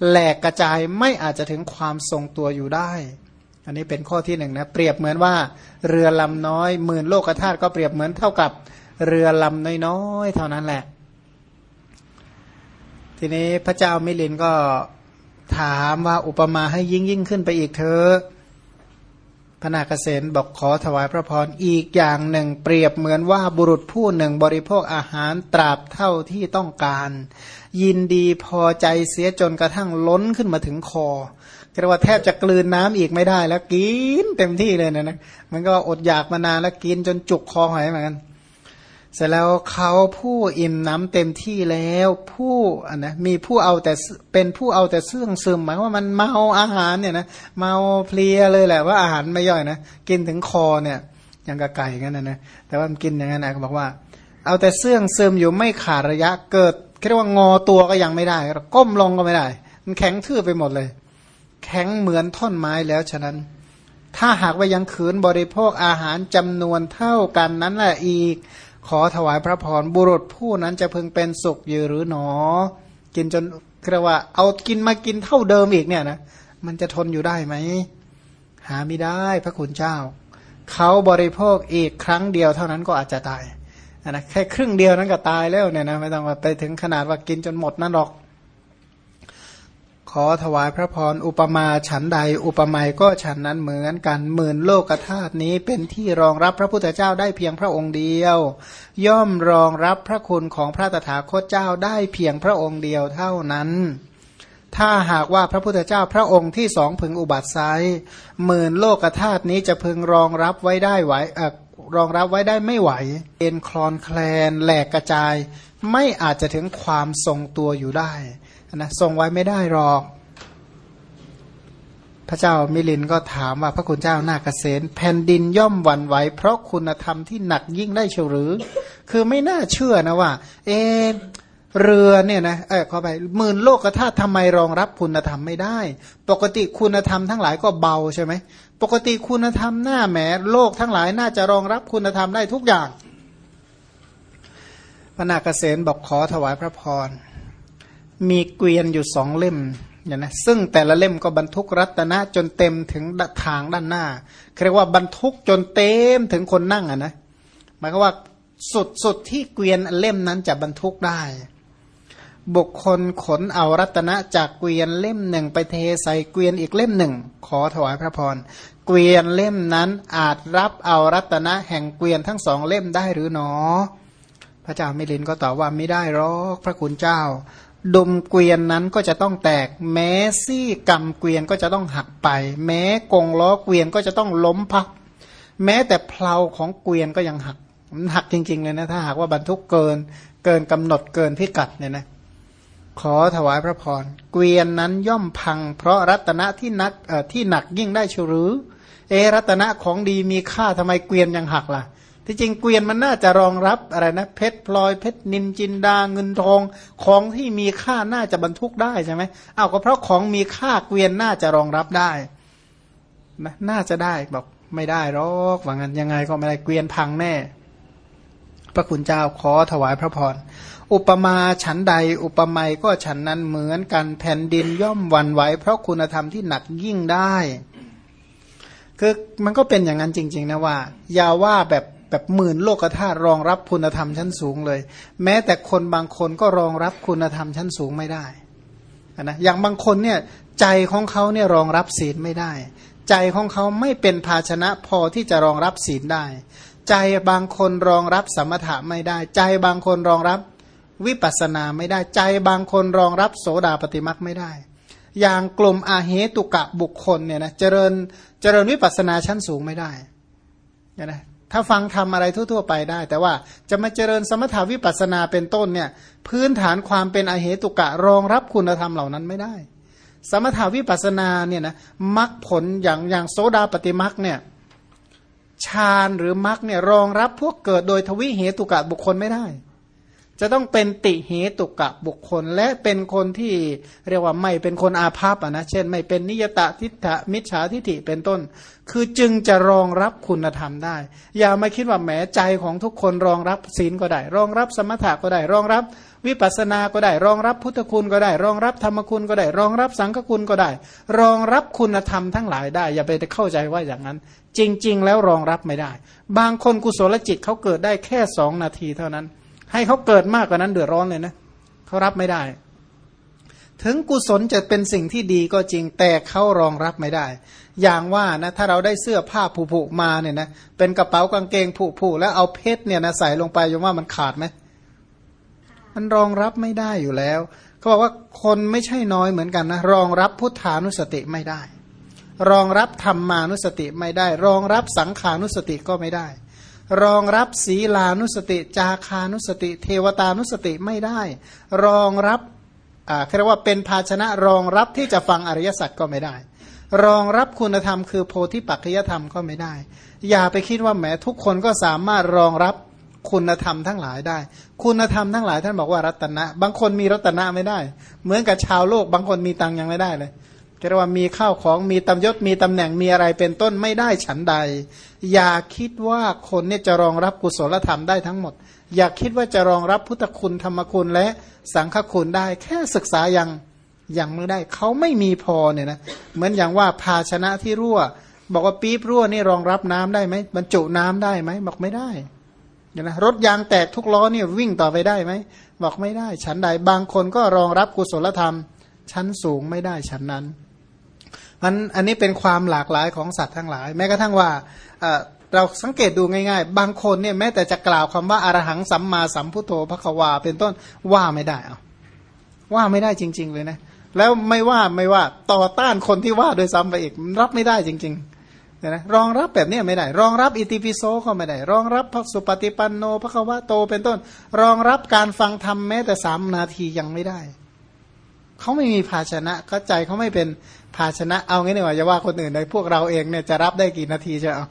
แหลกกระจายไม่อาจจะถึงความทรงตัวอยู่ได้ อันนี้เป็นข้อที่หนึ่งนะ เปรียบเหมือนว่า เรือลำน้อยหมื่นโลกธาตุก็เปรียบเหมือนเท่ากับเรือลำน้อยๆเท่านั้นแหละ ทีนี้พระเจ้ามิลินก็ถามว่าอุปมาให้ยิ่งยิ่งขึ้นไปอีกเถอะ พระนาคเษนบอกขอถวายพระพรอีกอย่างหนึ่ง เปรียบเหมือนว่าบุรุษผู้หนึ่งบริโภคอาหารตราบเท่าที่ต้องการ ยินดีพอใจเสียจนกระทั่งล้นขึ้นมาถึงคอเรียกว่าแทบจะกลืนน้ำอีกไม่ได้แล้วกินเต็มที่เลยนะนะมันก็อดอยากมานานแล้วกินจนจุกคอหายเหมือนกัน เสร็จแล้วเขาผู้อิ่มน้ำเต็มที่แล้วผู้อันนะมีผู้เอาแต่เป็นผู้เอาแต่เสื่องซึมหมายว่ามันเมาอาหารเนี่ยนะเมาเพลียเลยแหละว่าอาหารไม่ย่อยนะกินถึงคอเนี่ยยังกระไก่กันนะนะแต่ว่ามันกินอย่างนั้นนะเขาบอกว่า เอาแต่เสื่องซึมอยู่ไม่ขาดระยะเกิดเรียกว่างอตัวก็ยังไม่ได้ก้มลงก็ไม่ได้ มันแข็งทื่อไปหมดเลย แข็งเหมือนท่อนไม้แล้วฉะนั้น ถ้าหากว่ายังขืนบริโภคอาหารจำนวนเท่ากันนั้นแหละอีก ขอถวายพระพรบุรุษผู้นั้นจะพึงเป็นสุขอยู่หรือหนอ กินจนเรียกว่า เอากินมากินเท่าเดิมอีกเนี่ยนะมันจะทนอยู่ได้ไหม หาไม่ได้พระคุณเจ้า เขาบริโภคอีกครั้งเดียวเท่านั้นก็อาจจะตายนะแค่ครึ่งเดียวนั้นก็ตายแล้วเนี่ยนะไม่ต้องไปถึงขนาดว่ากินจนหมดนั่นหรอก ขอถวายพระพรอุปมาฉันใด อุปไมยก็ฉันนั้นเหมือนกันหมื่นโลกธาตุนี้เป็นที่รองรับพระพุทธเจ้าได้เพียงพระองค์เดียว ย่อมรองรับพระคุณของพระตถาคตเจ้าได้เพียงพระองค์เดียวเท่านั้น ถ้าหากว่าพระพุทธเจ้าพระองค์ที่สองพึงอุบัติไซหมื่นโลกธาตุนี้จะพึงรองรับไว้ได้ไหวอรองรับไว้ได้ไม่ไหวเอ็นคลอนแคลนแหลกกระจาย ไม่อาจจะถึงความทรงตัวอยู่ได้ นะทรงไว้ไม่ได้หรอก พระเจ้ามิลินก็ถามว่าพระคุณเจ้านาเกษตแผ่นดินย่อมหวั่นไหวเพราะคุณธรรมที่หนักยิ่งได้เชียวหรือ คือไม่น่าเชื่อนะว่า เอเรือเนี่ยนะเออขอไปหมื่นโลกธาตุทำไมรองรับคุณธรรมไม่ได้ ปกติคุณธรรมทั้งหลายก็เบาใช่ไหมปกติคุณธรรมหน้าแหมโลกทั้งหลายน่าจะรองรับคุณธรรมได้ทุกอย่างพระนาคเษนบอกขอถวายพระพร มีเกวียนอยู่สองเล่มเนี่ยนะซึ่งแต่ละเล่มก็บรรทุกรัตนะจนเต็มถึงทางด้านหน้าเรียกว่าบรรทุกจนเต็มถึงคนนั่งอะนะหมายก็ว่าสุดสุดที่เกวียนเล่มนั้นจะบรรทุกได้ บุคคลขนเอารัตนะจากเกวียนเล่มหนึ่งไปเทใส่เกวียนอีกเล่มหนึ่ง ขอถวายพระพรเกวียนเล่มนั้นอาจรับเอารัตนะแห่งเกวียนทั้งสองเล่มได้หรือหนอ พระเจ้ามิลินก็ตอบว่าไม่ได้หรอกพระคุณเจ้า ดมเกวียนนั้นก็จะต้องแตก แม้ซี่กำเกวียนก็จะต้องหักไป แม้กงล้อเกวียนก็จะต้องล้มพับแม้แต่เพลาของเกวียนก็ยังหักมันหักจริง ๆ เลยนะ ถ้าหากว่าบรรทุกเกิน เกินกำหนดเกินพิกัดเนี่ยนะขอถวายพระพรเกวียนนั้นย่อมพัง เพราะรัตนะที่นักเออที่หนักยิ่งได้ชหรือ เอรัตนะของดีมีค่าทำไมเกวียนยังหักล่ะ ที่จริงเกวียนมันน่าจะรองรับอะไรนะเพชรพลอยเพชรนินจินดาเงินทองของที่มีค่าน่าจะบรรทุกได้ใช่ไหมเอาก็เพราะของมีค่าเกวียนน่าจะรองรับได้นะน่าจะได้บอกไม่ได้หรอกว่างั้นยังไงก็ไม่ได้เกวียนพังแน่ พระคุณเจ้าขอถวายพระพรอุปมาฉันใดอุปไมยก็ฉันนั้นเหมือนกันแผ่นดินย่อมวันไหวเพราะคุณธรรมที่หนักยิ่งได้คือมันก็เป็นอย่างนั้นจริง ๆ นะว่า อย่าว่าแบบ แบบหมื่นโลกธาตุรองรับคุณธรรมชั้นสูงเลย แม้แต่คนบางคนก็รองรับคุณธรรมชั้นสูงไม่ได้นะอย่างบางคนเนี่ยใจของเขาเนี่ยรองรับศีลไม่ได้ ใจของเขาไม่เป็นภาชนะพอที่จะรองรับศีลได้ ใจบางคนรองรับสมถะไม่ได้ ใจบางคนรองรับวิปัสสนาไม่ได้ ใจบางคนรองรับโสดาปฏิมักไม่ได้ อย่างกลุ่มอาเหตุกะบุคคลเนี่ยนะเจริญเจริญวิปัสสนาชั้นสูงไม่ได้นะ ถ้าฟังทำอะไรทั่ว ๆ ไปได้ แต่ว่าจะมาเจริญสมถาวิปัสนาเป็นต้นเนี่ย พื้นฐานความเป็นอเหตุกะรองรับคุณธรรมเหล่านั้นไม่ได้ สมถาวิปัสนาเนี่ยนะมรรคผลอย่างอย่างโซดาปฏิมรรคเนี่ยฌานหรือมรรคเนี่ยรองรับพวกเกิดโดยทวิเหตุกะบุคคลไม่ได้ จะต้องเป็นติเหตุกะบุคคล และเป็นคนที่เรียกว่าไม่เป็นคนอาภัพอะนะเช่น ไม่เป็นนิยตทิฏฐมิจฉาทิฏฐิเป็นต้น คือจึงจะรองรับคุณธรรมได้ อย่ามาคิดว่าแหมใจของทุกคนรองรับศีลก็ได้ รองรับสมถะก็ได้ รองรับวิปัสสนาก็ได้ รองรับพุทธคุณก็ได้ รองรับธรรมคุณก็ได้ รองรับสังฆคุณก็ได้ รองรับคุณธรรมทั้งหลายได้ อย่าไปเข้าใจว่าอย่างนั้น จริง ๆ แล้วรองรับไม่ได้ บางคนกุศลจิตเขาเกิดได้แค่สองนาทีเท่านั้น ให้เขาเกิดมากกว่านั้นเดือดร้อนเลยนะเขารับไม่ได้ ถึงกุศลจะเป็นสิ่งที่ดีก็จริงแต่เขารองรับไม่ได้ อย่างว่านะถ้าเราได้เสื้อผ้าผุๆมาเนี่ยนะเป็นกระเป๋ากางเกงผุๆแล้วเอาเพชรเนี่ยนะใส่ลงไปยมว่ามันขาดไหมมันรองรับไม่ได้อยู่แล้วเขาบอกว่าคนไม่ใช่น้อยเหมือนกันนะรองรับพุทธานุสติไม่ได้ รองรับธรรมานุสติไม่ได้ รองรับสังขานุสติก็ไม่ได้ รองรับศีลานุสติ จาคานุสติ เทวตานุสติไม่ได้ รองรับอ่าเรียกว่าเป็นภาชนะรองรับที่จะฟังอริยสัจก็ไม่ได้ รองรับคุณธรรมคือโพธิปัจจยธรรมก็ไม่ได้ อย่าไปคิดว่าแหมทุกคนก็สามารถรองรับคุณธรรมทั้งหลายได้ คุณธรรมทั้งหลายท่านบอกว่ารัตนะ บางคนมีรัตนะไม่ได้ เหมือนกับชาวโลก บางคนมีตังยังไม่ได้เลย เรียกว่ามีข้าวของมีตำยศมีตำแหน่งมีอะไรเป็นต้นไม่ได้ฉันใด อย่าคิดว่าคนเนี่ยจะรองรับกุศลธรรมได้ทั้งหมด อย่าคิดว่าจะรองรับพุทธคุณธรรมคุณและสังฆคุณได้ แค่ศึกษายังยังไม่ได้ เขาไม่มีพอเนี่ยนะเหมือนอย่างว่าภาชนะที่รั่ว บอกว่าปี๊บรั่วนี่รองรับน้ำได้ไหมบรรจุน้ำได้ไหมบอกไม่ได้นะรถยางแตกทุกล้อเนี่ยวิ่งต่อไปได้ไหมบอกไม่ได้ชั้นใดบางคนก็รองรับกุศลธรรม ชั้นสูงไม่ได้ชั้นนั้น มันอันนี้เป็นความหลากหลายของสัตว์ทั้งหลาย แม้กระทั่งว่าเราสังเกตดูง่าย ๆ บางคนเนี่ยแม้แต่จะกล่าวคำว่าอารหังสัมมาสัมพุทโธพระควาเป็นต้นว่าไม่ได้เอาว่าไม่ได้จริง ๆ เลยนะ แล้วไม่ว่าไม่ว่าต่อต้านคนที่ว่าโดยซ้ำไปอีกรับไม่ได้จริงๆนะรองรับแบบนี้ไม่ได้ รองรับอิติปิโสก็ไม่ได้ รองรับพระสุปฏิปันโนพระควะโตเป็นต้น รองรับการฟังธรรมแม้แต่สามนาทียังไม่ได้เขาไม่มีภาชนะก็ใจเขาไม่เป็น ภาชนะเอางี้ดีกว่าจะว่าคนอื่นในพวกเราเองเนี่ยจะรับได้กี่นาทีจะเอา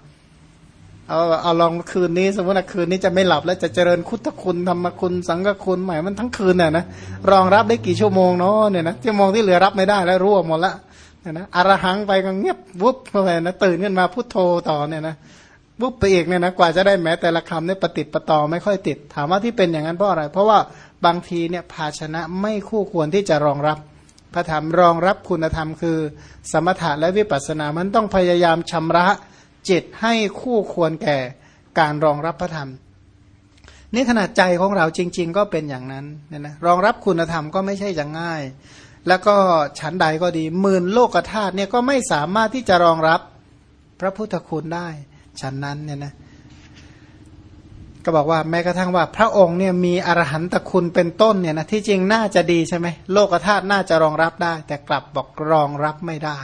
เอาเอาลองคืนนี้สมมติคืนนี้จะไม่หลับแล้วจะเจริญคุตคุณธรรมคุณสังฆคุณใหม่มันทั้งคืนน่ะนะรองรับได้กี่ชั่วโมงเนาะเนี่ยนะชั่วโมงที่เหลือรับไม่ได้แล้วรั่วหมดละเนี่ยนะอรหังไปก็เงียบวุบเข้าไปนะตื่นขึ้นมาพุทโธต่อเนี่ยนะวุบไปอีกเนี่ยนะกว่าจะได้แม้แต่ละคำเนี่ยปฏิติประต่อไม่ค่อยติด ถามว่าที่เป็นอย่างนั้นเพราะอะไร เพราะว่าบางทีเนี่ยภาชนะไม่คู่ควรที่จะรองรับ ระธรรมรองรับคุณธรรมคือ สมถะและวิปัสสนา มันต้องพยายามชำระจิตให้คู่ควรแก่การรองรับพระธรรม นี่ขนาดใจของเราจริง ๆ ก็เป็นอย่างนั้นเนี่ยนะรองรับคุณธรรมก็ไม่ใช่อย่างง่าย แล้วก็ชั้นใดก็ดีหมื่นโลกธาตุเนี่ยก็ไม่สามารถที่จะรองรับพระพุทธคุณได้ชั้นนั้นเนี่ยนะ ก็บอกว่าแม้กระทั่งว่าพระองค์เนี่ยมีอรหันตคุณเป็นต้นเนี่ยนะที่จริงน่าจะดีใช่ไหมโลกธาตุน่าจะรองรับได้ แต่กลับบอกรองรับไม่ได้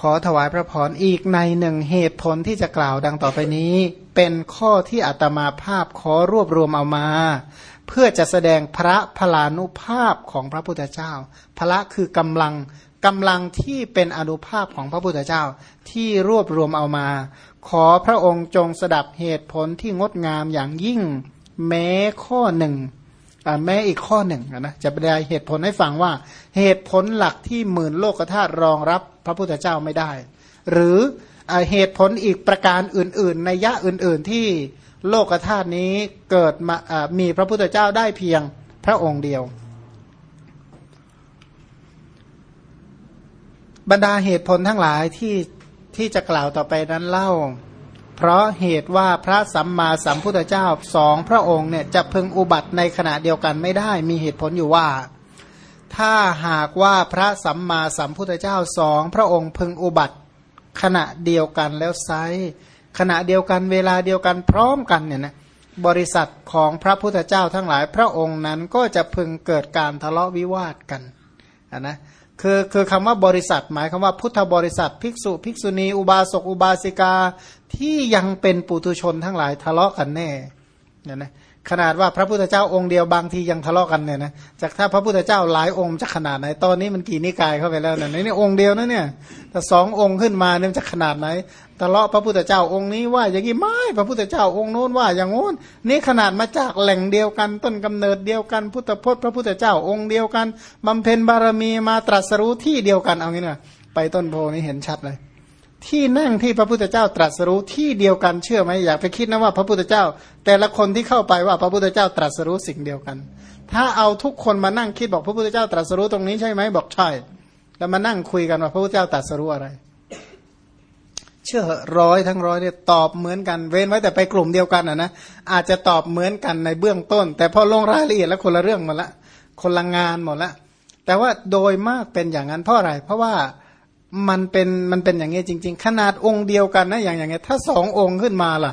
ขอถวายพระพรอีกในหนึ่งเหตุผลที่จะกล่าวดังต่อไปนี้ เป็นข้อที่อาตมาภาพขอรวบรวมเอามา เพื่อจะแสดงพระพลานุภาพของพระพุทธเจ้าพระคือกำลังกำลังที่เป็นอนุภาพของพระพุทธเจ้าที่รวบรวมเอามา ขอพระองค์จงสดับเหตุผลที่งดงามอย่างยิ่ง แม้ข้อหนึ่งแม้อีกข้อหนึ่งนะจะบรรยายเหตุผลให้ฟังว่า เหตุผลหลักที่หมื่นโลกธาตุรองรับพระพุทธเจ้าไม่ได้ หรือเหตุผลอีกประการอื่น ๆ ในยะอื่น ๆ ที่โลกธาตุนี้เกิดมามีพระพุทธเจ้าได้เพียงพระองค์เดียว บรรดาเหตุผลทั้งหลายที่ ที่จะกล่าวต่อไปนั้นเล่า เพราะเหตุว่าพระสัมมาสัมพุทธเจ้าสองพระองค์เนี่ยจะพึงอุบัติในขณะเดียวกันไม่ได้มีเหตุผลอยู่ว่า ถ้าหากว่าพระสัมมาสัมพุทธเจ้าสองพระองค์พึงอุบัติขณะเดียวกันแล้วไซขณะเดียวกันเวลาเดียวกันพร้อมกันเนี่ยนะบริษัทของพระพุทธเจ้าทั้งหลายพระองค์นั้นก็จะพึงเกิดการทะเลาะวิวาทกันนะ คือคือคำว่าบริษัท หมายคำว่าพุทธบริษัท ภิกษุ ภิกษุณี อุบาสกอุบาสิกาที่ยังเป็นปุถุชนทั้งหลายทะเลาะกันแน่ เนี่ยนะขนาดว่าพระพุทธเจ้าองค์เดียวบางทียังทะเลาะกันเนี่ยนะจากถ้าพระพุทธเจ้าหลายองค์จะขนาดไหนตอนนี้มันกี่นิกายเข้าไปแล้วเนี่ยนี่องค์เดียวนะเนี่ยแต่สององค์ขึ้นมาเนี่ยจะขนาดไหนทะเลาะพระพุทธเจ้าองค์นี้ว่าอย่างนี้ไม่พระพุทธเจ้าองค์โน้นว่าอย่างโน้นนี่ขนาดมาจากแหล่งเดียวกัน ต้นกำเนิดเดียวกัน พุทธพจน์พระพุทธเจ้าองค์เดียวกันบำเพ็ญบารมีมาตรัสรู้ที่เดียวกันเอางี้นะไปต้นโพนี้เห็นชัดเลย ที่นั่งที่พระพุทธเจ้าตรัสรู้ที่เดียวกันเชื่อไหมอยากไปคิดนะว่าพระพุทธเจ้า แต่ละคนที่เข้าไปว่าพระพุทธเจ้าตรัสรู้สิ่งเดียวกัน ถ้าเอาทุกคนมานั่งคิดบอกพระพุทธเจ้าตรัสรู้ตรงนี้ใช่ไหมบอกใช่ แล้วมานั่งคุยกันว่าพระพุทธเจ้าตรัสรู้อะไร เชื่อร้อยทั้งร้อยเนี่ยตอบเหมือนกัน เว้นไว้แต่ไปกลุ่มเดียวกันอะนะอาจจะตอบเหมือนกันในเบื้องต้น แต่พอลงรายละเอียดแล้วคนละเรื่องหมดละคนละงานหมดละแต่ว่าโดยมากเป็นอย่างนั้นเพราะอะไรเพราะว่า มันเป็นมันเป็นอย่างนี้จริง ๆ ขนาดองค์เดียวกันนะอย่างอย่างเงี้ยถ้าสององค์ขึ้นมาล่ะ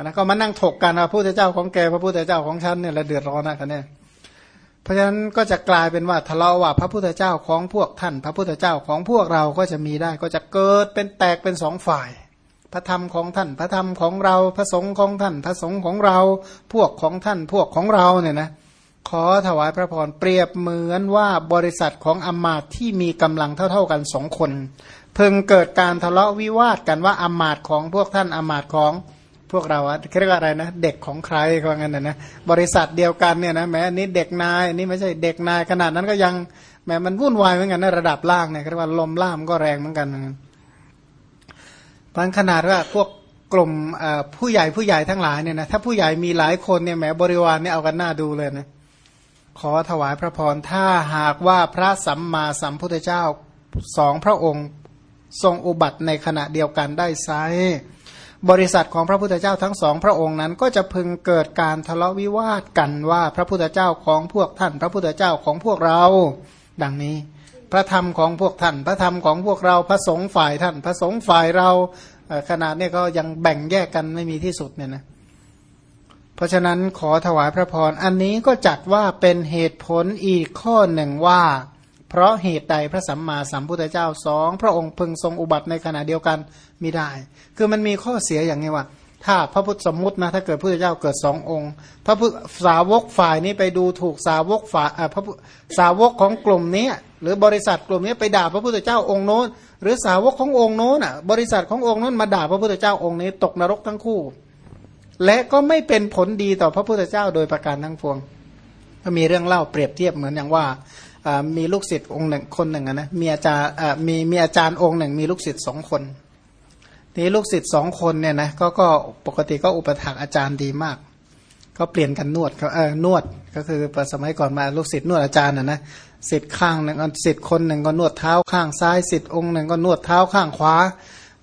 นะก็มานั่งถกกันว่าพระพุทธเจ้าของแกพระพุทธเจ้าของฉันเนี่ยละเดือดร้อนนะกันเนี่ยเพราะฉะนั้นก็จะกลายเป็นว่าทะเลาะว่าพระพุทธเจ้าของพวกท่าน พระพุทธเจ้าของพวกเราก็จะมีได้ก็จะเกิดเป็นแตกเป็นสองฝ่าย พระธรรมของท่าน พระธรรมของเราพระสงฆ์ของท่าน พระสงฆ์ของเรา พวกของท่านพวกของเราเนี่ยนะ ขอถวายพระพรเปรียบเหมือนว่าบริษัทของอมาตที่มีกำลังเท่า ๆกันสองคน เพิ่งเกิดการทะเลาะวิวาทกันว่าอมาตของพวกท่านอมาตของพวกเราอะเรียกว่าอะไรนะ เด็กของใครก็งั้นนะบริษัทเดียวกันเนี่ยนะแม้อันนี้เด็กนายอันนี้ไม่ใช่เด็กนายขนาดนั้นก็ยังแม้มันวุ่นวายเหมือนกันนะระดับล่างเนี่ยเรียกว่าลมล่ามก็แรงเหมือนกันบางขนาดว่าพวกกลุ่มผู้ใหญ่ผู้ใหญ่ทั้งหลายเนี่ยนะถ้าผู้ใหญ่มีหลายคนเนี่ยแหมบริวารเนี่ยเอากันหน้าดูเลยนะ ขอถวายพระพรถ้าหากว่าพระสัมมาสัมพุทธเจ้าสองพระองค์ทรงอุบัติในขณะเดียวกันได้ไซบริษัทของพระพุทธเจ้าทั้งสองพระองค์นั้น ก็จะพึงเกิดการทะเลาะวิวาทกันว่าพระพุทธเจ้าของพวกท่าน พระพุทธเจ้าของพวกเรา ดังนี้ พระธรรมของพวกท่าน พระธรรมของพวกเราพระสงฆ์ฝ่ายท่าน พระสงฆ์ฝ่ายเราขนาดนี้ก็ยังแบ่งแยกกันไม่มีที่สุดเนี่ยนะ เพราะฉะนั้นขอถวายพระพร อันนี้ก็จัดว่าเป็นเหตุผลอีกข้อหนึ่งว่า เพราะเหตุใดพระสัมมาสัมพุทธเจ้าสองพระองค์พึงทรงอุบัติในขณะเดียวกันม่ได้ คือมันมีข้อเสียอย่างนี้ว่า ถ้าพระพุทธสมมตินะถ้าเกิดพระพุทธเจ้าเกิดสององค์ พระพุทธสาวกฝ่ายนี้ไปดูถูกสาวกฝ่ายพระสาวกของกลุ่มนี้หรือบริษัทกลุ่มนี้ไปด่าพระพุทธเจ้าองค์โน้น หรือสาวกขององค์โน้นอะบริษัทขององค์โน้นมาด่าพระพุทธเจ้าองค์นี้ตกนรกทั้งคู่ และก็ไม่เป็นผลดีต่อพระพุทธเจ้าโดยประการทั้งปวง ก็มีเรื่องเล่าเปรียบเทียบเหมือนอย่างว่ามีลูกศิษย์องค์หนึ่งคนหนึ่งนะมีอาจารย์มีมีอาจารย์องค์หนึ่ง มีลูกศิษย์สองคนทีลูกศิษย์สองคนเนี่ยนะก็ก็ปกติก็อุปถัมภ์อาจารย์ดีมาก ก็เปลี่ยนกันนวดเออนวดก็คือสมัยก่อนมาลูกศิษย์นวดอาจารย์นะนะศิษย์ข้างหนึ่งศิษย์คนหนึ่งก็นวดเท้าข้างซ้ายศิษย์องค์หนึ่งก็นวดเท้าข้างขวา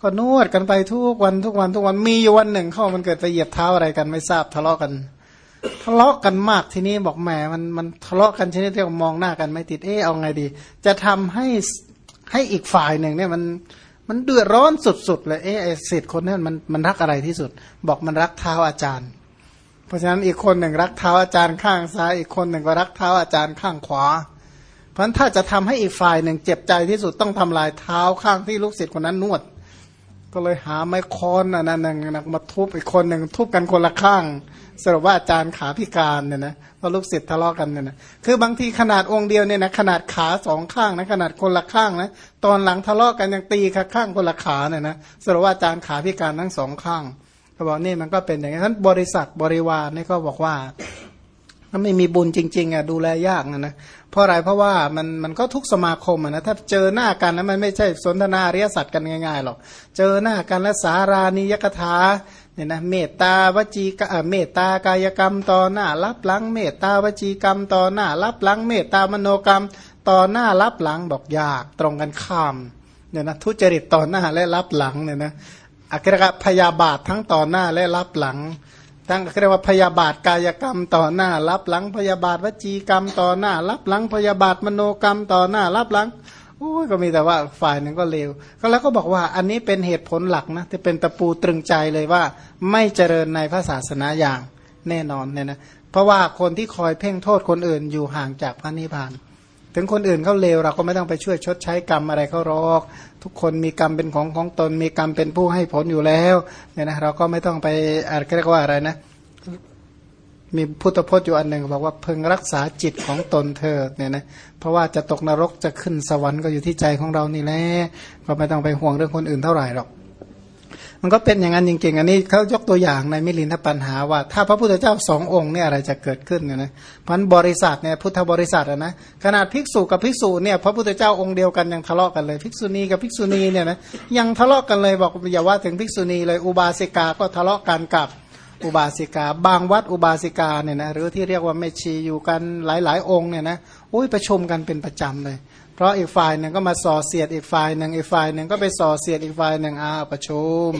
ก็นวดกันไปทุกวันทุกวันทุกวันมีอยู่วันหนึ่ง เข้ามันเกิดไปเหยียบเท้าอะไรกันไม่ทราบทะเลาะกัน ทะเลาะกันมากทีนี้บอกแหมมันมันทะเลาะกันชนิดที่มองหน้ากันไม่ติดเออเอาไงดี จะทำให้ให้อีกฝ่ายหนึ่งเนี่ยมันมันเดือดร้อนสุดๆเลยเออไอสิทธิ์คนนั้นมันมันรักอะไรที่สุด บอกมันรักเท้าอาจารย์ เพราะฉะนั้นอีกคนหนึ่งรักเท้าอาจารย์ข้างซ้ายอีกคนหนึ่งก็รักเท้าอาจารย์ข้างขวาเพราะฉะนั้นถ้าจะทำให้อีกฝ่ายหนึ่งเจ็บใจที่สุดต้องทำลายเท้าข้างที่ลูกศิษย์คนนั้นนวด ก็เลยหาไม้ค้อนอันนั้นนักมาทุบอีกคนหนึ่งทุบกันคนละข้างสรุปว่าอาจารย์ขาพิการเนี่ยนะเพราะลูกศิษย์ทะเลาะกันเนี่ยนะคือบางทีขนาดองค์เดียวเนี่ยนะขนาดขาสองข้างนะขนาดคนละข้างนะตอนหลังทะเลาะกันยังตีข้างคนละขาเนี่ยนะสรุปว่าอาจารย์ขาพิการทั้งสองข้างเขาบอกนี่มันก็เป็นอย่างนี้ท่านบริษัทบริวารนี่ก็บอกว่าถ้าไม่มีบุญจริง ๆอะดูแลยากนะนะ เพราะอะไรเพราะว่ามันมันก็ทุกสมาคมนะถ้าเจอหน้ากันแล้วมันไม่ใช่สนทนาเรียสัตว์กันง่ายๆหรอกเจอหน้ากันแล้วสารานิยกถาเนี่ยนะเมตตาวจีกเมตตากายกรรมต่อหน้ารับหลัง เมตตาวจีกรรมต่อหน้ารับหลัง เมตตามโนกรรมต่อหน้ารับหลังบอกยากตรงกันข้ามเนี่ยนะทุจริตต่อหน้าและรับหลังเนี่ยนะอักขระพยาบาททั้งต่อหน้าและรับหลัง ทั้งเรียกว่าพยาบาทกายกรรมต่อหน้ารับหลังพยาบาทวจีกรรมต่อหน้ารับหลังพยาบาทมโนกรรมต่อหน้ารับหลังโอ้ยก็มีแต่ว่าฝ่ายหนึ่งก็เลวก็แล้วก็บอกว่าอันนี้เป็นเหตุผลหลักนะที่เป็นตะปูตรึงใจเลยว่า ไม่เจริญในพระศาสนาอย่างแน่นอนเนี่ยนะเพราะว่าคนที่คอยเพ่งโทษคนอื่นอยู่ห่างจากพระนิพพาน ถึงคนอื่นเขาเลวเราก็ไม่ต้องไปช่วยชดใช้กรรมอะไรเขาหรอก ทุกคนมีกรรมเป็นของของตน มีกรรมเป็นผู้ให้ผลอยู่แล้วเนี่ยนะเราก็ไม่ต้องไปอะไรเรียกว่าอะไรนะ มีพุทธพจน์อยู่อันหนึ่งบอกว่าเพึงรักษาจิตของตนเธอเนี่ยนะเพราะว่าจะตกนรกจะขึ้นสวรรค์ก็อยู่ที่ใจของเรานี่แหละก็ไม่ต้องไปห่วงเรื่องคนอื่นเท่าไหร่หรอก มันก็เป็นอย่างนั้นจริงๆ อันนี้เขายกตัวอย่างในมิลินทปัญหาว่า ถ้าพระพุทธเจ้าสององค์เนี่ยอะไรจะเกิดขึ้นเนี่ยนะพันบริษัทเนี่ยพุทธบริษัทนะขนาดภิกษุกับภิกษุเนี่ยพระพุทธเจ้าองค์เดียวกันยังทะเลาะกันเลย ภิกษุณีกับภิกษุณีเนี่ยนะยังทะเลาะกันเลยบอกอย่าว่าถึงภิกษุณีเลยอุบาสิกาก็ทะเลาะกันกับอุบาสิกา บางวัดอุบาสิกาเนี่ยนะหรือที่เรียกว่าเมชีอยู่กันหลายๆ องค์เนี่ยนะอุ้ยประชุมกันเป็นประจำเลย เพราะอีกฝ่ายหนึ่งก็มาส่อเสียดอีกฝ่ายหนึ่งอีกฝ่ายหนึ่งก็ไปส่อเสียดอีกฝ่ายหนึ่งอ้าวประชุม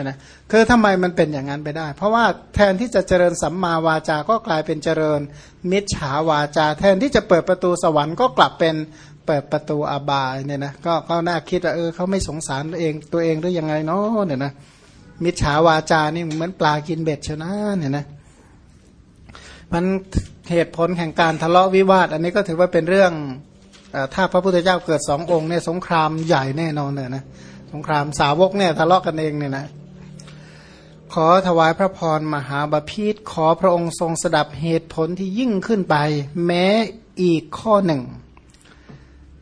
นะคือทำไมมันเป็นอย่างนั้นไปได้ เพราะว่าแทนที่จะเจริญสัมมาวาจาก็กลายเป็นเจริญ มิจฉาวาจา แทนที่จะเปิดประตูสวรรค์ก็กลับเป็นเปิดประตูอบายเนี่ยนะก็ก็น่าคิดว่าเออเขาไม่สงสารตัวเองตัวเองหรือยังไงเนาะเนี่ยนะมิจฉาวาจานี่เหมือนปลากินเบ็ดเชนะเนี่ยนะมันเหตุผลแห่งการทะเลาะวิวาท อันนี้ก็ถือว่าเป็นเรื่อง ถ้าพระพุทธเจ้าเกิดสององค์เนี่ยสงครามใหญ่แน่นอนเลยนะสงครามสาวกเนี่ยทะเลาะกันเองเนี่ยนะขอถวายพระพรมหาบาพิษขอพระองค์ทรงสดับเหตุผลที่ยิ่งขึ้นไป แม้อีกข้อหนึ่ง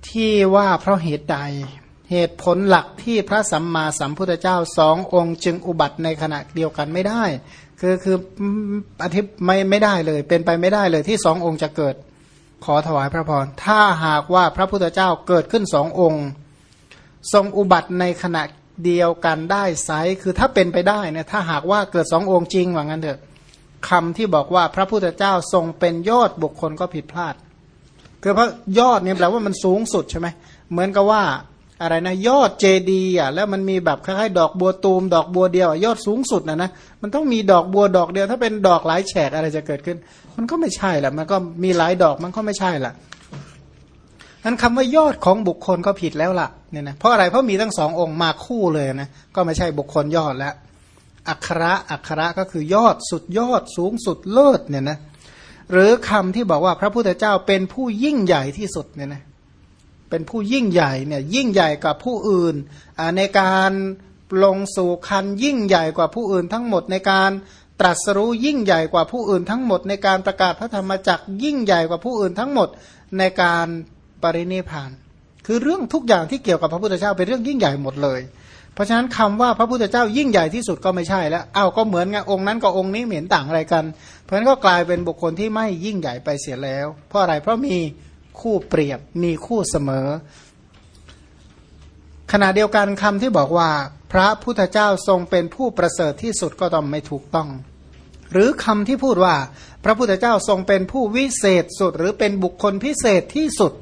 ที่ว่าเพราะเหตุใด เหตุผลหลักที่พระสัมมาสัมพุทธเจ้าสององค์จึงอุบัติในขณะเดียวกันไม่ได้ คือคืออธิบไม่ไม่ได้เลย เป็นไปไม่ได้เลยที่สององค์จะเกิด ขอถวายพระพร ถ้าหากว่าพระพุทธเจ้าเกิดขึ้นสององค์ ทรงอุบัติในขณะเดียวกันได้ไซคือถ้าเป็นไปได้เนี่ยถ้าหากว่าเกิดสององค์จริงว่างั้นเถอะคำที่บอกว่าพระพุทธเจ้าทรงเป็นยอดบุคคลก็ผิดพลาด คือพระยอดเนี่ยแปลว่ามันสูงสุดใช่ไหมเหมือนกับว่า อะไรนะยอดเจดีอะแล้วมันมีแบบคล้ายๆดอกบัวตูม ดอกบัวเดียวยอดสูงสุดนะนะมันต้องมีดอกบัวดอกเดียว ถ้าเป็นดอกหลายแฉกอะไรจะเกิดขึ้น มันก็ไม่ใช่แหละมันก็มีหลายดอกมันก็ไม่ใช่ละนั้นคำว่ายอดของบุคคลก็ผิดแล้วล่ะเนี่ยนะเพราะอะไรเพราะมีทั้งสององค์มาคู่เลยนะก็ไม่ใช่บุคคลยอดแล้วอัคระอัคระก็คือยอดสุดยอดสูงสุดเลิศเนี่ยนะหรือคำที่บอกว่าพระพุทธเจ้าเป็นผู้ยิ่งใหญ่ที่สุดเนี่ยนะ เป็นผู้ยิ่งใหญ่เนี่ยยิ่งใหญ่กว่าผู้อื่นในการลงสู่คันยิ่งใหญ่กว่าผู้อื่นทั้งหมดในการตรัสรู้ยิ่งใหญ่กว่าผู้อื่นทั้งหมด ในการประกาศพระธรรมจักรยิ่งใหญ่กว่าผู้อื่นทั้งหมดในการปรินิพาน คือเรื่องทุกอย่างที่เกี่ยวกับพระพุทธเจ้าเป็นเรื่องยิ่งใหญ่หมดเลย เพราะฉะนั้นคำว่าพระพุทธเจ้ายิ่งใหญ่ที่สุดก็ไม่ใช่แล้วเอาก็เหมือนไงองค์นั้นกับองค์นี้เหมือนต่างอะไรกัน เพราะฉะนั้นก็กลายเป็นบุคคลที่ไม่ยิ่งใหญ่ไปเสียแล้ว เพราะอะไรเพราะมี คู่เปรียบ มีคู่เสมอ ขณะเดียวกันคำที่บอกว่า พระพุทธเจ้าทรงเป็นผู้ประเสริฐที่สุดก็ต้องไม่ถูกต้อง หรือคำที่พูดว่า พระพุทธเจ้าทรงเป็นผู้วิเศษสุด หรือเป็นบุคคลพิเศษที่สุด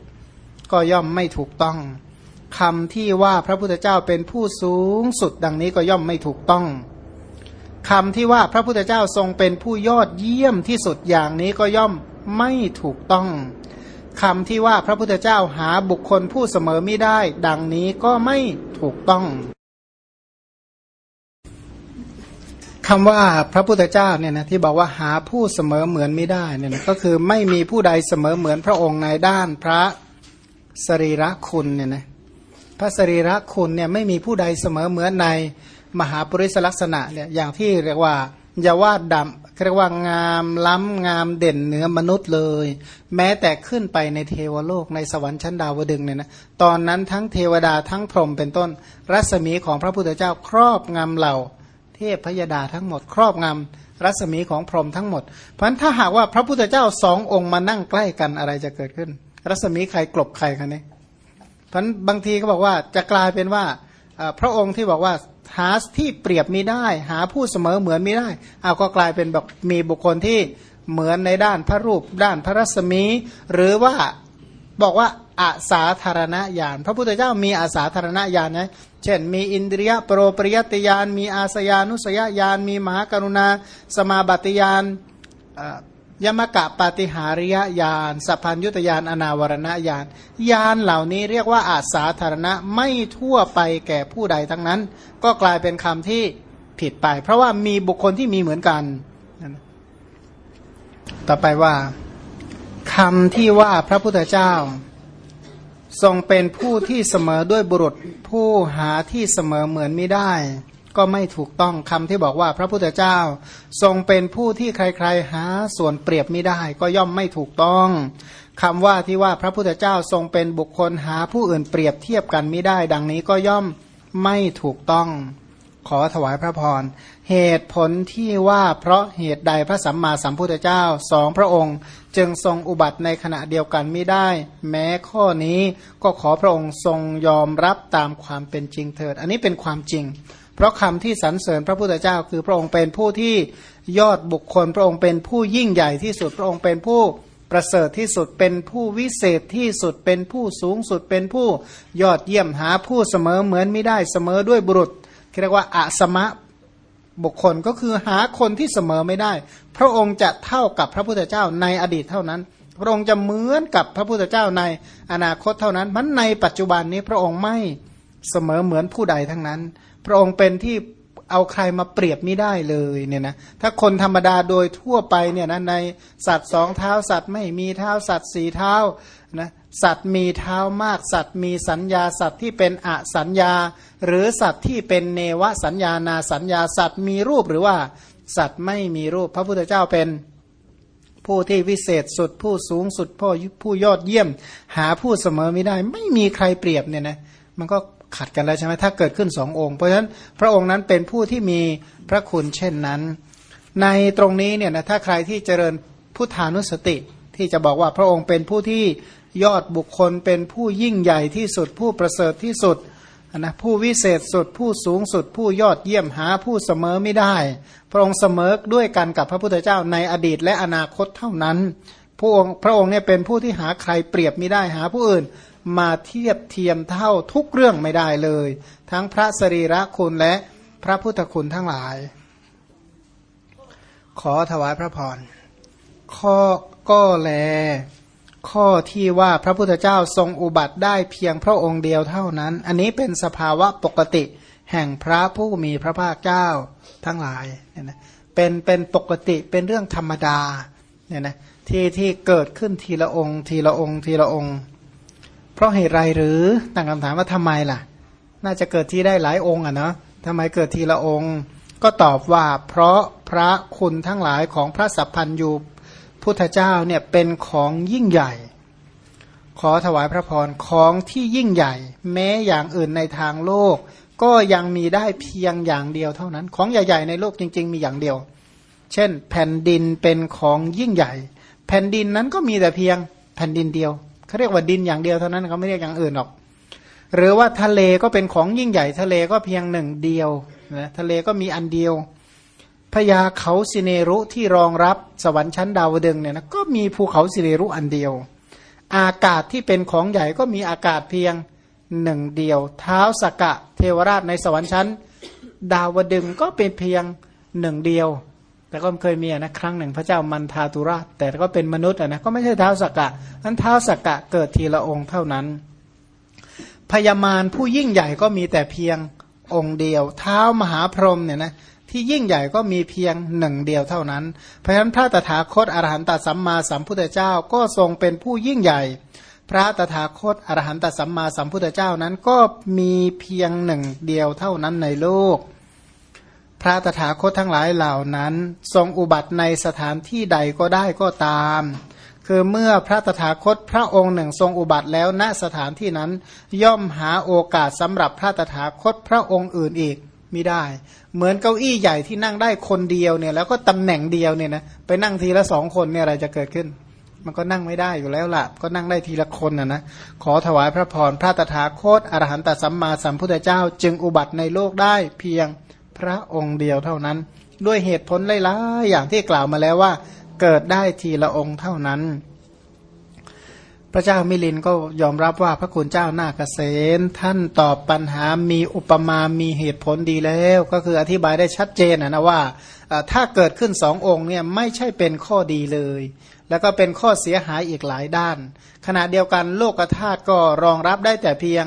ก็ย่อมไม่ถูกต้องคำที่ว่าพระพุทธเจ้าเป็นผู้สูงสุดดังนี้ก็ย่อมไม่ถูกต้องคำที่ว่าพระพุทธเจ้าทรงเป็นผู้ยอดเยี่ยมที่สุดอย่างนี้ก็ย่อมไม่ถูกต้อง คำที่ว่าพระพุทธเจ้าหาบุคคลผู้เสมอไม่ได้ ดังนี้ก็ไม่ถูกต้องคำว่าพระพุทธเจ้าเนี่ยนะที่บอกว่าหาผู้เสมอเหมือนไม่ได้เนี่ยนะก็คือไม่มีผู้ใดเสมอเหมือนพระองค์ในด้านพระสรีระคุณเนี่ยนะพระสรีระคุณเนี่ยไม่มีผู้ใดเสมอเหมือนในมหาปริศลักษณะเนี่ยอย่างที่เรียกว่าอย่าว่าดำ เรียกว่างามล้ำงามเด่นเหนือมนุษย์เลย แม้แต่ขึ้นไปในเทวโลกในสวรรค์ชั้นดาวดึงเนี่ยนะตอนนั้นทั้งเทวดาทั้งพรหมเป็นต้น รัศมีของพระพุทธเจ้าครอบงำเหล่า เทพพยดาทั้งหมด ครอบงำรัศมีของพรหมทั้งหมด เพราะฉะนั้นถ้าหากว่าพระพุทธเจ้าสององค์มานั่งใกล้กันอะไรจะเกิดขึ้น รัศมีใครกลบใครคะเนี่ยเพราะบางทีก็บอกว่าจะกลายเป็นว่าพระองค์ที่บอกว่า หาที่เปรียบมีได้ หาผู้เสมอเหมือนม่ได้เอาก็กลายเป็นแบบมีบุคคลที่เหมือนในด้านพระรูป ด้านพระรัศมี หรือว่าบอกว่าอาสาธารณญาณพระพุทธเจ้ามีอาสาธารณญาณนะเช่น มีอินเดียโปรปริยติญาณมีอาสยานุสยญาณมีมหากรุณา สมาบัติญาณ ยมกะปาติหาริยญาณสัพพัญยุตยานอนาวรณญาณญาณเหล่านี้เรียกว่าอาสาธารณะไม่ทั่วไปแก่ผู้ใดทั้งนั้น ก็กลายเป็นคำที่ผิดไป เพราะว่ามีบุคคลที่มีเหมือนกันต่อไปว่าคำที่ว่าพระพุทธเจ้า ทรงเป็นผู้ที่เสมอด้วยบุรุษผู้หาที่เสมอเหมือนไม่ได้ ก็ไม่ถูกต้องคำที่บอกว่าพระพุทธเจ้าทรงเป็นผู้ที่ใครๆหาส่วนเปรียบไม่ได้ ก็ย่อมไม่ถูกต้องคำว่าที่ว่าพระพุทธเจ้าทรงเป็นบุคคลหาผู้อื่นเปรียบเทียบกันไม่ได้ ดังนี้ก็ย่อมไม่ถูกต้อง ขอถวายพระพรเหตุผลที่ว่าเพราะเหตุใดพระสัมมาสัมพุทธเจ้าสองพระองค์ จึงทรงอุบัติในขณะเดียวกันไม่ได้ แม้ข้อนี้ก็ขอพระองค์ทรงยอมรับตามความเป็นจริงเถิด อันนี้เป็นความจริง เพราะคำที่สรรเสริญพระพุทธเจ้า คือพระองค์เป็นผู้ที่ยอดบุคคล พระองค์เป็นผู้ยิ่งใหญ่ที่สุด พระองค์เป็นผู้ประเสริฐที่สุด เป็นผู้วิเศษที่สุด เป็นผู้สูงสุด เป็นผู้ยอดเยี่ยมหาผู้เสมอเหมือนไม่ได้เสมอด้วยบุรุษเรียกว่าอะสมะบุคคลก็คือหาคนที่เสมอไม่ได้ พระองค์จะเท่ากับพระพุทธเจ้าในอดีตเท่านั้น พระองค์จะเหมือนกับพระพุทธเจ้าในอนาคตเท่านั้น มันในปัจจุบันนี้พระองค์ไม่เสมอเหมือนผู้ใดทั้งนั้น ระองค์เป็นที่เอาใครมาเปรียบไม่ได้เลยเนี่ยนะถ้าคนธรรมดาโดยทั่วไปเนี่ยนะในสัตว์สองเท้าสัตว์ไม่มีเท้าสัตว์สี่เท้านะสัตว์มีเท้ามาก สัตว์มีสัญญาสัตว์ที่เป็นอสัญญา หรือสัตว์ที่เป็นเนวสัญญานาสัญญาสัตว์มีรูปหรือว่า สัตว์ไม่มีรูปพระพุทธเจ้าเป็นผู้ที่วิเศษสุดผู้สูงสุดผู้ผู้ยอดเยี่ยม หาผู้เสมอไม่ได้ ไม่มีใครเปรียบเนี่ยนะมันก็ ขัดกันแล้วใช่ไหมถ้าเกิดขึ้นสององค์ เพราะฉะนั้นพระองค์นั้นเป็นผู้ที่มีพระคุณเช่นนั้น ในตรงนี้เนี่ยนะถ้าใครที่เจริญพุทธานุสติ ที่จะบอกว่าพระองค์เป็นผู้ที่ยอดบุคคลเป็นผู้ยิ่งใหญ่ที่สุดผู้ประเสริฐที่สุดนะผู้วิเศษสุดผู้สูงสุด ผู้ยอดเยี่ยมหาผู้เสมอไม่ได้ พระองค์เสมอด้วยกันกับพระพุทธเจ้าในอดีตและอนาคตเท่านั้น พระองค์พระองค์เนี่ยเป็นผู้ที่หาใครเปรียบไม่ได้หาผู้อื่น มาเทียบเทียมเท่าทุกเรื่องไม่ได้เลย ทั้งพระสรีระคุณและพระพุทธคุณทั้งหลาย ขอถวายพระพรข้อก็แล ข้อที่ว่าพระพุทธเจ้าทรงอุบัติได้เพียงพระองค์เดียวเท่านั้น อันนี้เป็นสภาวะปกติแห่งพระผู้มีพระภาคเจ้าทั้งหลายเนี่ยนะเป็นเป็นปกติเป็นเรื่องธรรมดาเนี่ยนะที่ที่เกิดขึ้นทีละองค์ ทีละองค์ ทีละองค์ เพราะเหตุไรหรือตั้งคำถามว่าทำไมล่ะ น่าจะเกิดที่ได้หลายองค์อะเนาะทำไมเกิดทีละองค์ ก็ตอบว่าเพราะพระคุณทั้งหลายของพระสัพพันยูพุทธเจ้าเนี่ยเป็นของยิ่งใหญ่ ขอถวายพระพรของที่ยิ่งใหญ่ แม้อย่างอื่นในทางโลก ก็ยังมีได้เพียงอย่างเดียวเท่านั้น ของใหญ่ๆในโลกจริง ๆ มีอย่างเดียว เช่น แผ่นดินเป็นของยิ่งใหญ่ แผ่นดินนั้นก็มีแต่เพียงแผ่นดินเดียว เขาเรียกว่าดินอย่างเดียวเท่านั้นเขาไม่เรียกอย่างอื่นหรอก หรือว่าทะเลก็เป็นของยิ่งใหญ่ทะเลก็เพียงหนึ่งเดียวนะทะเลก็มีอันเดียวพญาเขาสิเนรุที่รองรับสวรรค์ชั้นดาวดึงเนี่ยนะก็มีภูเขาสิเนรุอันเดียว อากาศที่เป็นของใหญ่ก็มีอากาศเพียงหนึ่งเดียว เท้าสกกะเทวราชในสวรรค์ชั้น ดาวดึงก็เป็นเพียงหนึ่งเดียว แต่ก็เคยมีนะครั้งหนึ่งพระเจ้ามันทาตุราชแต่ก็เป็นมนุษย์นะก็ไม่ใช่เท้าสักกะนั้นเท้าสักกะเกิดทีละองค์เท่านั้นพญามารผู้ยิ่งใหญ่ก็มีแต่เพียงองค์เดียว เท้ามหาพรหมเนี่ยนะที่ยิ่งใหญ่ก็มีเพียงหนึ่งเดียวเท่านั้น เพราะฉะนั้นพระตถาคตอรหันตสัมมาสัมพุทธเจ้าก็ทรงเป็นผู้ยิ่งใหญ่ พระตถาคตอรหันตสัมมาสัมพุทธเจ้านั้นก็มีเพียงหนึ่งเดียวเท่านั้นในโลก พระตถาคตทั้งหลายเหล่านั้น ทรงอุบัติในสถานที่ใดก็ได้ก็ตาม คือเมื่อพระตถาคตพระองค์หนึ่งทรงอุบัติแล้วณสถานที่นั้น ย่อมหาโอกาสสำหรับพระตถาคตพระองค์อื่นอีกไม่ได้ เหมือนเก้าอี้ใหญ่ที่นั่งได้คนเดียวเนี่ยแล้วก็ตำแหน่งเดียวเนี่ยนะไปนั่งทีละสองคนเนี่ยอะไรจะเกิดขึ้น มันก็นั่งไม่ได้อยู่แล้วละ่ะ ก็นั่งได้ทีละคนนะนะขอถวายพระพรพระตถาคตอรหันตสัมมาสัมพุทธเจ้า จึงอุบัติในโลกได้เพียง พระองค์เดียวเท่านั้น ด้วยเหตุผลหลายๆอย่างที่กล่าวมาแล้วว่า เกิดได้ทีละองค์เท่านั้น พระเจ้ามิลินก็ยอมรับว่าพระคุณเจ้านาเกษตท่านตอบปัญหามีอุปมา มีเหตุผลดีแล้ว ก็คืออธิบายได้ชัดเจนนะว่า ถ้าเกิดขึ้นสององค์เนี่ยไม่ใช่เป็นข้อดีเลยแล้วก็เป็นข้อเสียหายอีกหลายด้าน ขณะเดียวกันโลกธาตุก็รองรับได้แต่เพียง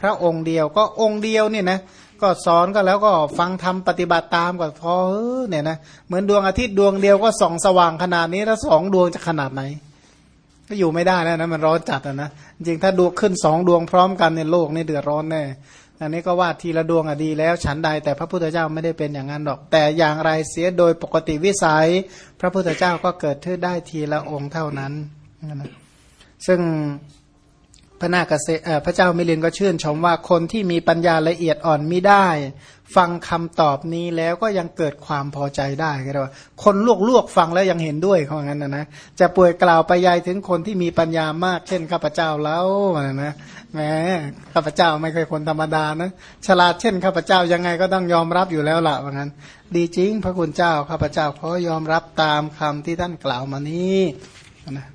พระองค์เดียวก็องค์เดียวเนี่ยนะ ก็สอนก็แล้วก็ฟังทำปฏิบัติตามก็พอเนี่ยนะเหมือนดวงอาทิตย์ดวงเดียวก็ส่องสว่างขนาดนี้แล้วสองดวงจะขนาดไหน ก็อยู่ไม่ได้แล้วนะมันร้อนจัดนะจริงถ้าดูขึ้นสองดวงพร้อมกันในโลกนี่เดือดร้อนแน่อันนี้ก็ว่าทีละดวงอะดีแล้วฉันใดแต่พระพุทธเจ้าไม่ได้เป็นอย่างนั้นหรอก แต่อย่างไรเสียโดยปกติวิสัย พระพุทธเจ้าก็เกิดขึ้นได้ทีละองค์เท่านั้นนะซึ่ง พระนาคเษพระเจ้ามิลินก็ชื่นชมว่าคนที่มีปัญญาละเอียดอ่อนมิได้ ฟังคำตอบนี้แล้วก็ยังเกิดความพอใจได้ก็เรียกว่า คนลวกลวกฟังแล้วยังเห็นด้วยเขาอย่างนั้นนะนะจะป่วยกล่าวไปยายถึงคนที่มีปัญญามาก เช่นข้าพเจ้าแล้วนะแหมข้าพเจ้าไม่เคยคนธรรมดานะฉลาดเช่นข้าพเจ้ายังไงก็ต้องยอมรับอยู่แล้วละว่างั้น ดีจริงพระคุณเจ้าข้าพเจ้าขอยอมรับตามคำที่ท่านกล่าวมานี้นะ